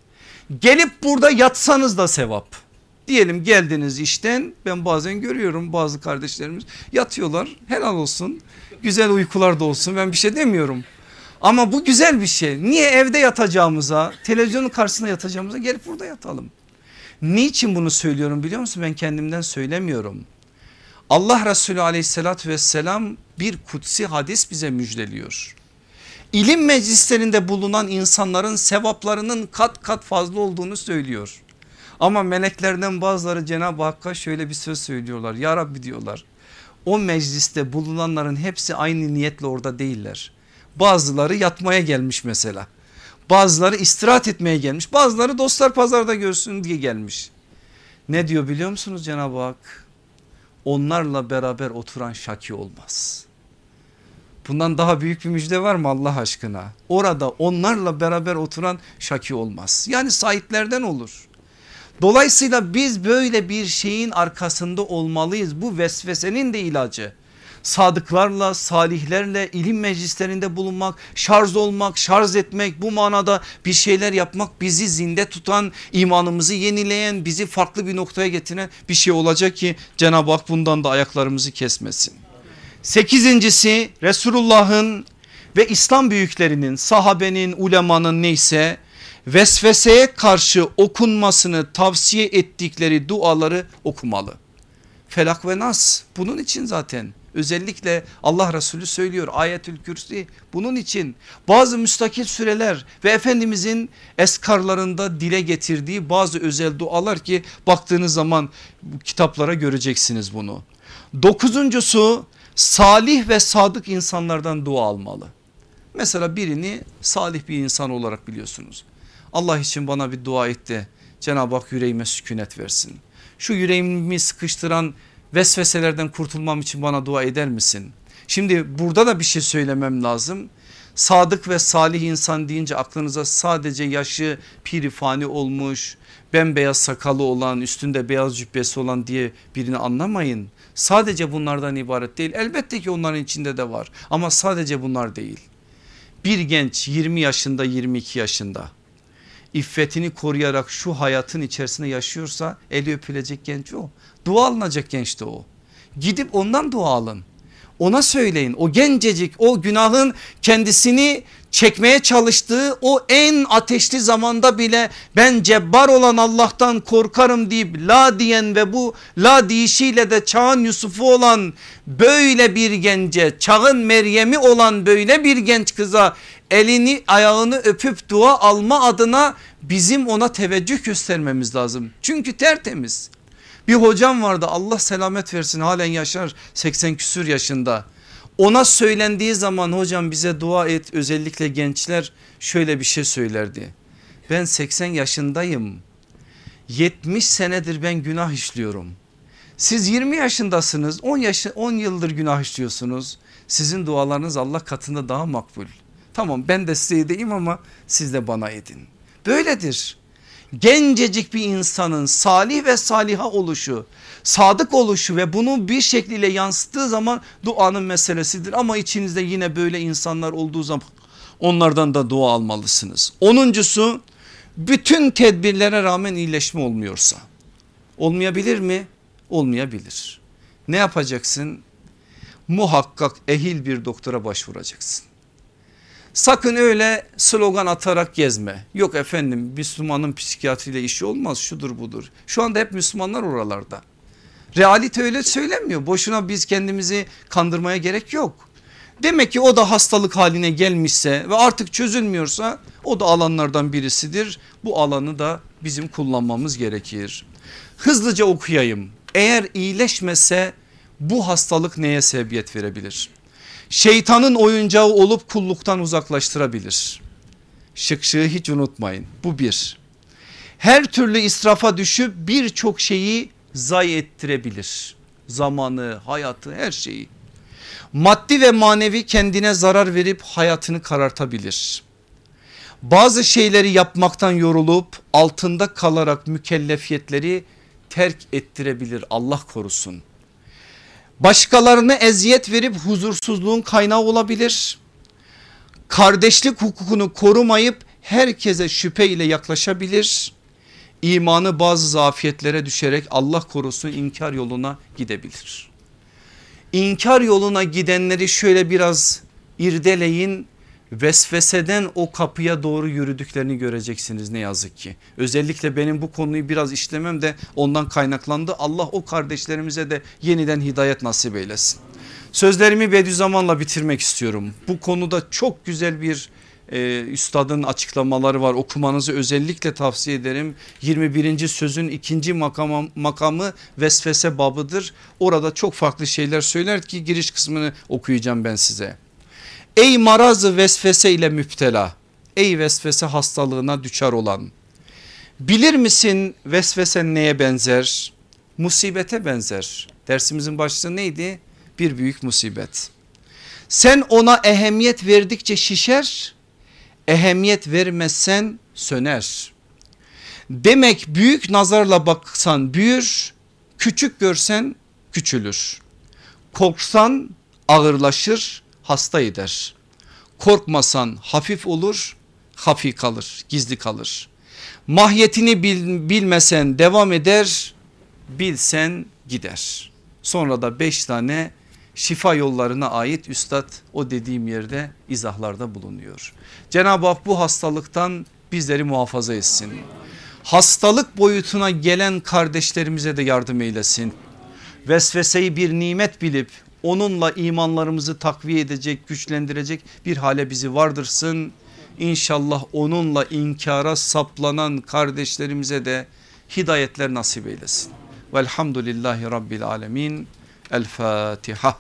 Gelip burada yatsanız da sevap. Diyelim geldiniz işten ben bazen görüyorum bazı kardeşlerimiz yatıyorlar helal olsun. Güzel uykular da olsun ben bir şey demiyorum. Ama bu güzel bir şey. Niye evde yatacağımıza, televizyonun karşısında yatacağımıza gelip burada yatalım. Niçin bunu söylüyorum biliyor musun? Ben kendimden söylemiyorum. Allah Resulü aleyhissalatü vesselam bir kutsi hadis bize müjdeliyor. İlim meclislerinde bulunan insanların sevaplarının kat kat fazla olduğunu söylüyor. Ama meleklerden bazıları Cenab-ı Hakk'a şöyle bir söz söylüyorlar. Ya Rabbi diyorlar o mecliste bulunanların hepsi aynı niyetle orada değiller. Bazıları yatmaya gelmiş mesela. Bazıları istirahat etmeye gelmiş. Bazıları dostlar pazarda görsün diye gelmiş. Ne diyor biliyor musunuz Cenab-ı Hak? Onlarla beraber oturan şaki olmaz. Bundan daha büyük bir müjde var mı Allah aşkına? Orada onlarla beraber oturan şaki olmaz. Yani sahiplerden olur. Dolayısıyla biz böyle bir şeyin arkasında olmalıyız. Bu vesvesenin de ilacı sadıklarla salihlerle ilim meclislerinde bulunmak şarj olmak şarj etmek bu manada bir şeyler yapmak bizi zinde tutan imanımızı yenileyen bizi farklı bir noktaya getiren bir şey olacak ki Cenab-ı Hak bundan da ayaklarımızı kesmesin. Sekizincisi Resulullah'ın ve İslam büyüklerinin sahabenin ulemanın neyse vesveseye karşı okunmasını tavsiye ettikleri duaları okumalı. Felak ve Nas bunun için zaten Özellikle Allah Resulü söylüyor ayetül kürsi bunun için bazı müstakil süreler ve Efendimizin eskarlarında dile getirdiği bazı özel dualar ki baktığınız zaman kitaplara göreceksiniz bunu. Dokuzuncusu salih ve sadık insanlardan dua almalı. Mesela birini salih bir insan olarak biliyorsunuz. Allah için bana bir dua etti. Cenab-ı Hak yüreğime sükunet versin. Şu yüreğimi sıkıştıran vesveselerden kurtulmam için bana dua eder misin? Şimdi burada da bir şey söylemem lazım. Sadık ve salih insan deyince aklınıza sadece yaşı pirifani olmuş bembeyaz sakalı olan üstünde beyaz cübbesi olan diye birini anlamayın. Sadece bunlardan ibaret değil elbette ki onların içinde de var ama sadece bunlar değil. Bir genç 20 yaşında 22 yaşında iffetini koruyarak şu hayatın içerisinde yaşıyorsa eli öpülecek genç o. Dua alınacak gençti o. Gidip ondan dua alın. Ona söyleyin o gencecik o günahın kendisini çekmeye çalıştığı o en ateşli zamanda bile ben cebbar olan Allah'tan korkarım deyip la diyen ve bu la deyişiyle de çağın Yusuf'u olan böyle bir gence çağın Meryem'i olan böyle bir genç kıza elini ayağını öpüp dua alma adına bizim ona teveccüh göstermemiz lazım. Çünkü tertemiz. Bir hocam vardı Allah selamet versin halen yaşar 80 küsür yaşında. Ona söylendiği zaman hocam bize dua et özellikle gençler şöyle bir şey söylerdi. Ben 80 yaşındayım 70 senedir ben günah işliyorum. Siz 20 yaşındasınız 10, yaş 10 yıldır günah işliyorsunuz. Sizin dualarınız Allah katında daha makbul. Tamam ben de size edeyim ama siz de bana edin. Böyledir gencecik bir insanın salih ve saliha oluşu sadık oluşu ve bunu bir şekliyle yansıttığı zaman duanın meselesidir. Ama içinizde yine böyle insanlar olduğu zaman onlardan da dua almalısınız. Onuncusu bütün tedbirlere rağmen iyileşme olmuyorsa olmayabilir mi? Olmayabilir. Ne yapacaksın? Muhakkak ehil bir doktora başvuracaksın. Sakın öyle slogan atarak gezme. Yok efendim Müslümanın psikiyatriyle işi olmaz şudur budur. Şu anda hep Müslümanlar oralarda. Realite öyle söylemiyor. Boşuna biz kendimizi kandırmaya gerek yok. Demek ki o da hastalık haline gelmişse ve artık çözülmüyorsa o da alanlardan birisidir. Bu alanı da bizim kullanmamız gerekir. Hızlıca okuyayım. Eğer iyileşmese bu hastalık neye sebebiyet verebilir? Şeytanın oyuncağı olup kulluktan uzaklaştırabilir. Şık şığı hiç unutmayın bu bir. Her türlü israfa düşüp birçok şeyi zayi ettirebilir. Zamanı, hayatı, her şeyi. Maddi ve manevi kendine zarar verip hayatını karartabilir. Bazı şeyleri yapmaktan yorulup altında kalarak mükellefiyetleri terk ettirebilir Allah korusun. Başkalarına eziyet verip huzursuzluğun kaynağı olabilir. Kardeşlik hukukunu korumayıp herkese şüphe ile yaklaşabilir imanı bazı zafiyetlere düşerek Allah korusun inkar yoluna gidebilir. İnkar yoluna gidenleri şöyle biraz irdeleyin vesveseden o kapıya doğru yürüdüklerini göreceksiniz ne yazık ki. Özellikle benim bu konuyu biraz işlemem de ondan kaynaklandı. Allah o kardeşlerimize de yeniden hidayet nasip eylesin. Sözlerimi Bediüzzaman'la bitirmek istiyorum. Bu konuda çok güzel bir e, üstadın açıklamaları var okumanızı özellikle tavsiye ederim. 21. sözün ikinci makamı, makamı vesvese babıdır. Orada çok farklı şeyler söyler ki giriş kısmını okuyacağım ben size. Ey marazı vesvese ile müptela ey vesvese hastalığına düşar olan bilir misin vesvese neye benzer? Musibete benzer. Dersimizin başlığı neydi? Bir büyük musibet. Sen ona ehemmiyet verdikçe şişer ehemmiyet vermezsen söner. Demek büyük nazarla baksan büyür, küçük görsen küçülür. Korksan ağırlaşır, hasta eder. Korkmasan hafif olur, hafi kalır, gizli kalır. Mahiyetini bil, bilmesen devam eder, bilsen gider. Sonra da beş tane şifa yollarına ait üstad o dediğim yerde izahlarda bulunuyor. Cenab-ı Hak bu hastalıktan bizleri muhafaza etsin. Hastalık boyutuna gelen kardeşlerimize de yardım eylesin. Vesveseyi bir nimet bilip onunla imanlarımızı takviye edecek güçlendirecek bir hale bizi vardırsın. İnşallah onunla inkara saplanan kardeşlerimize de hidayetler nasip eylesin. Velhamdülillahi Rabbil Alemin. El Fatiha.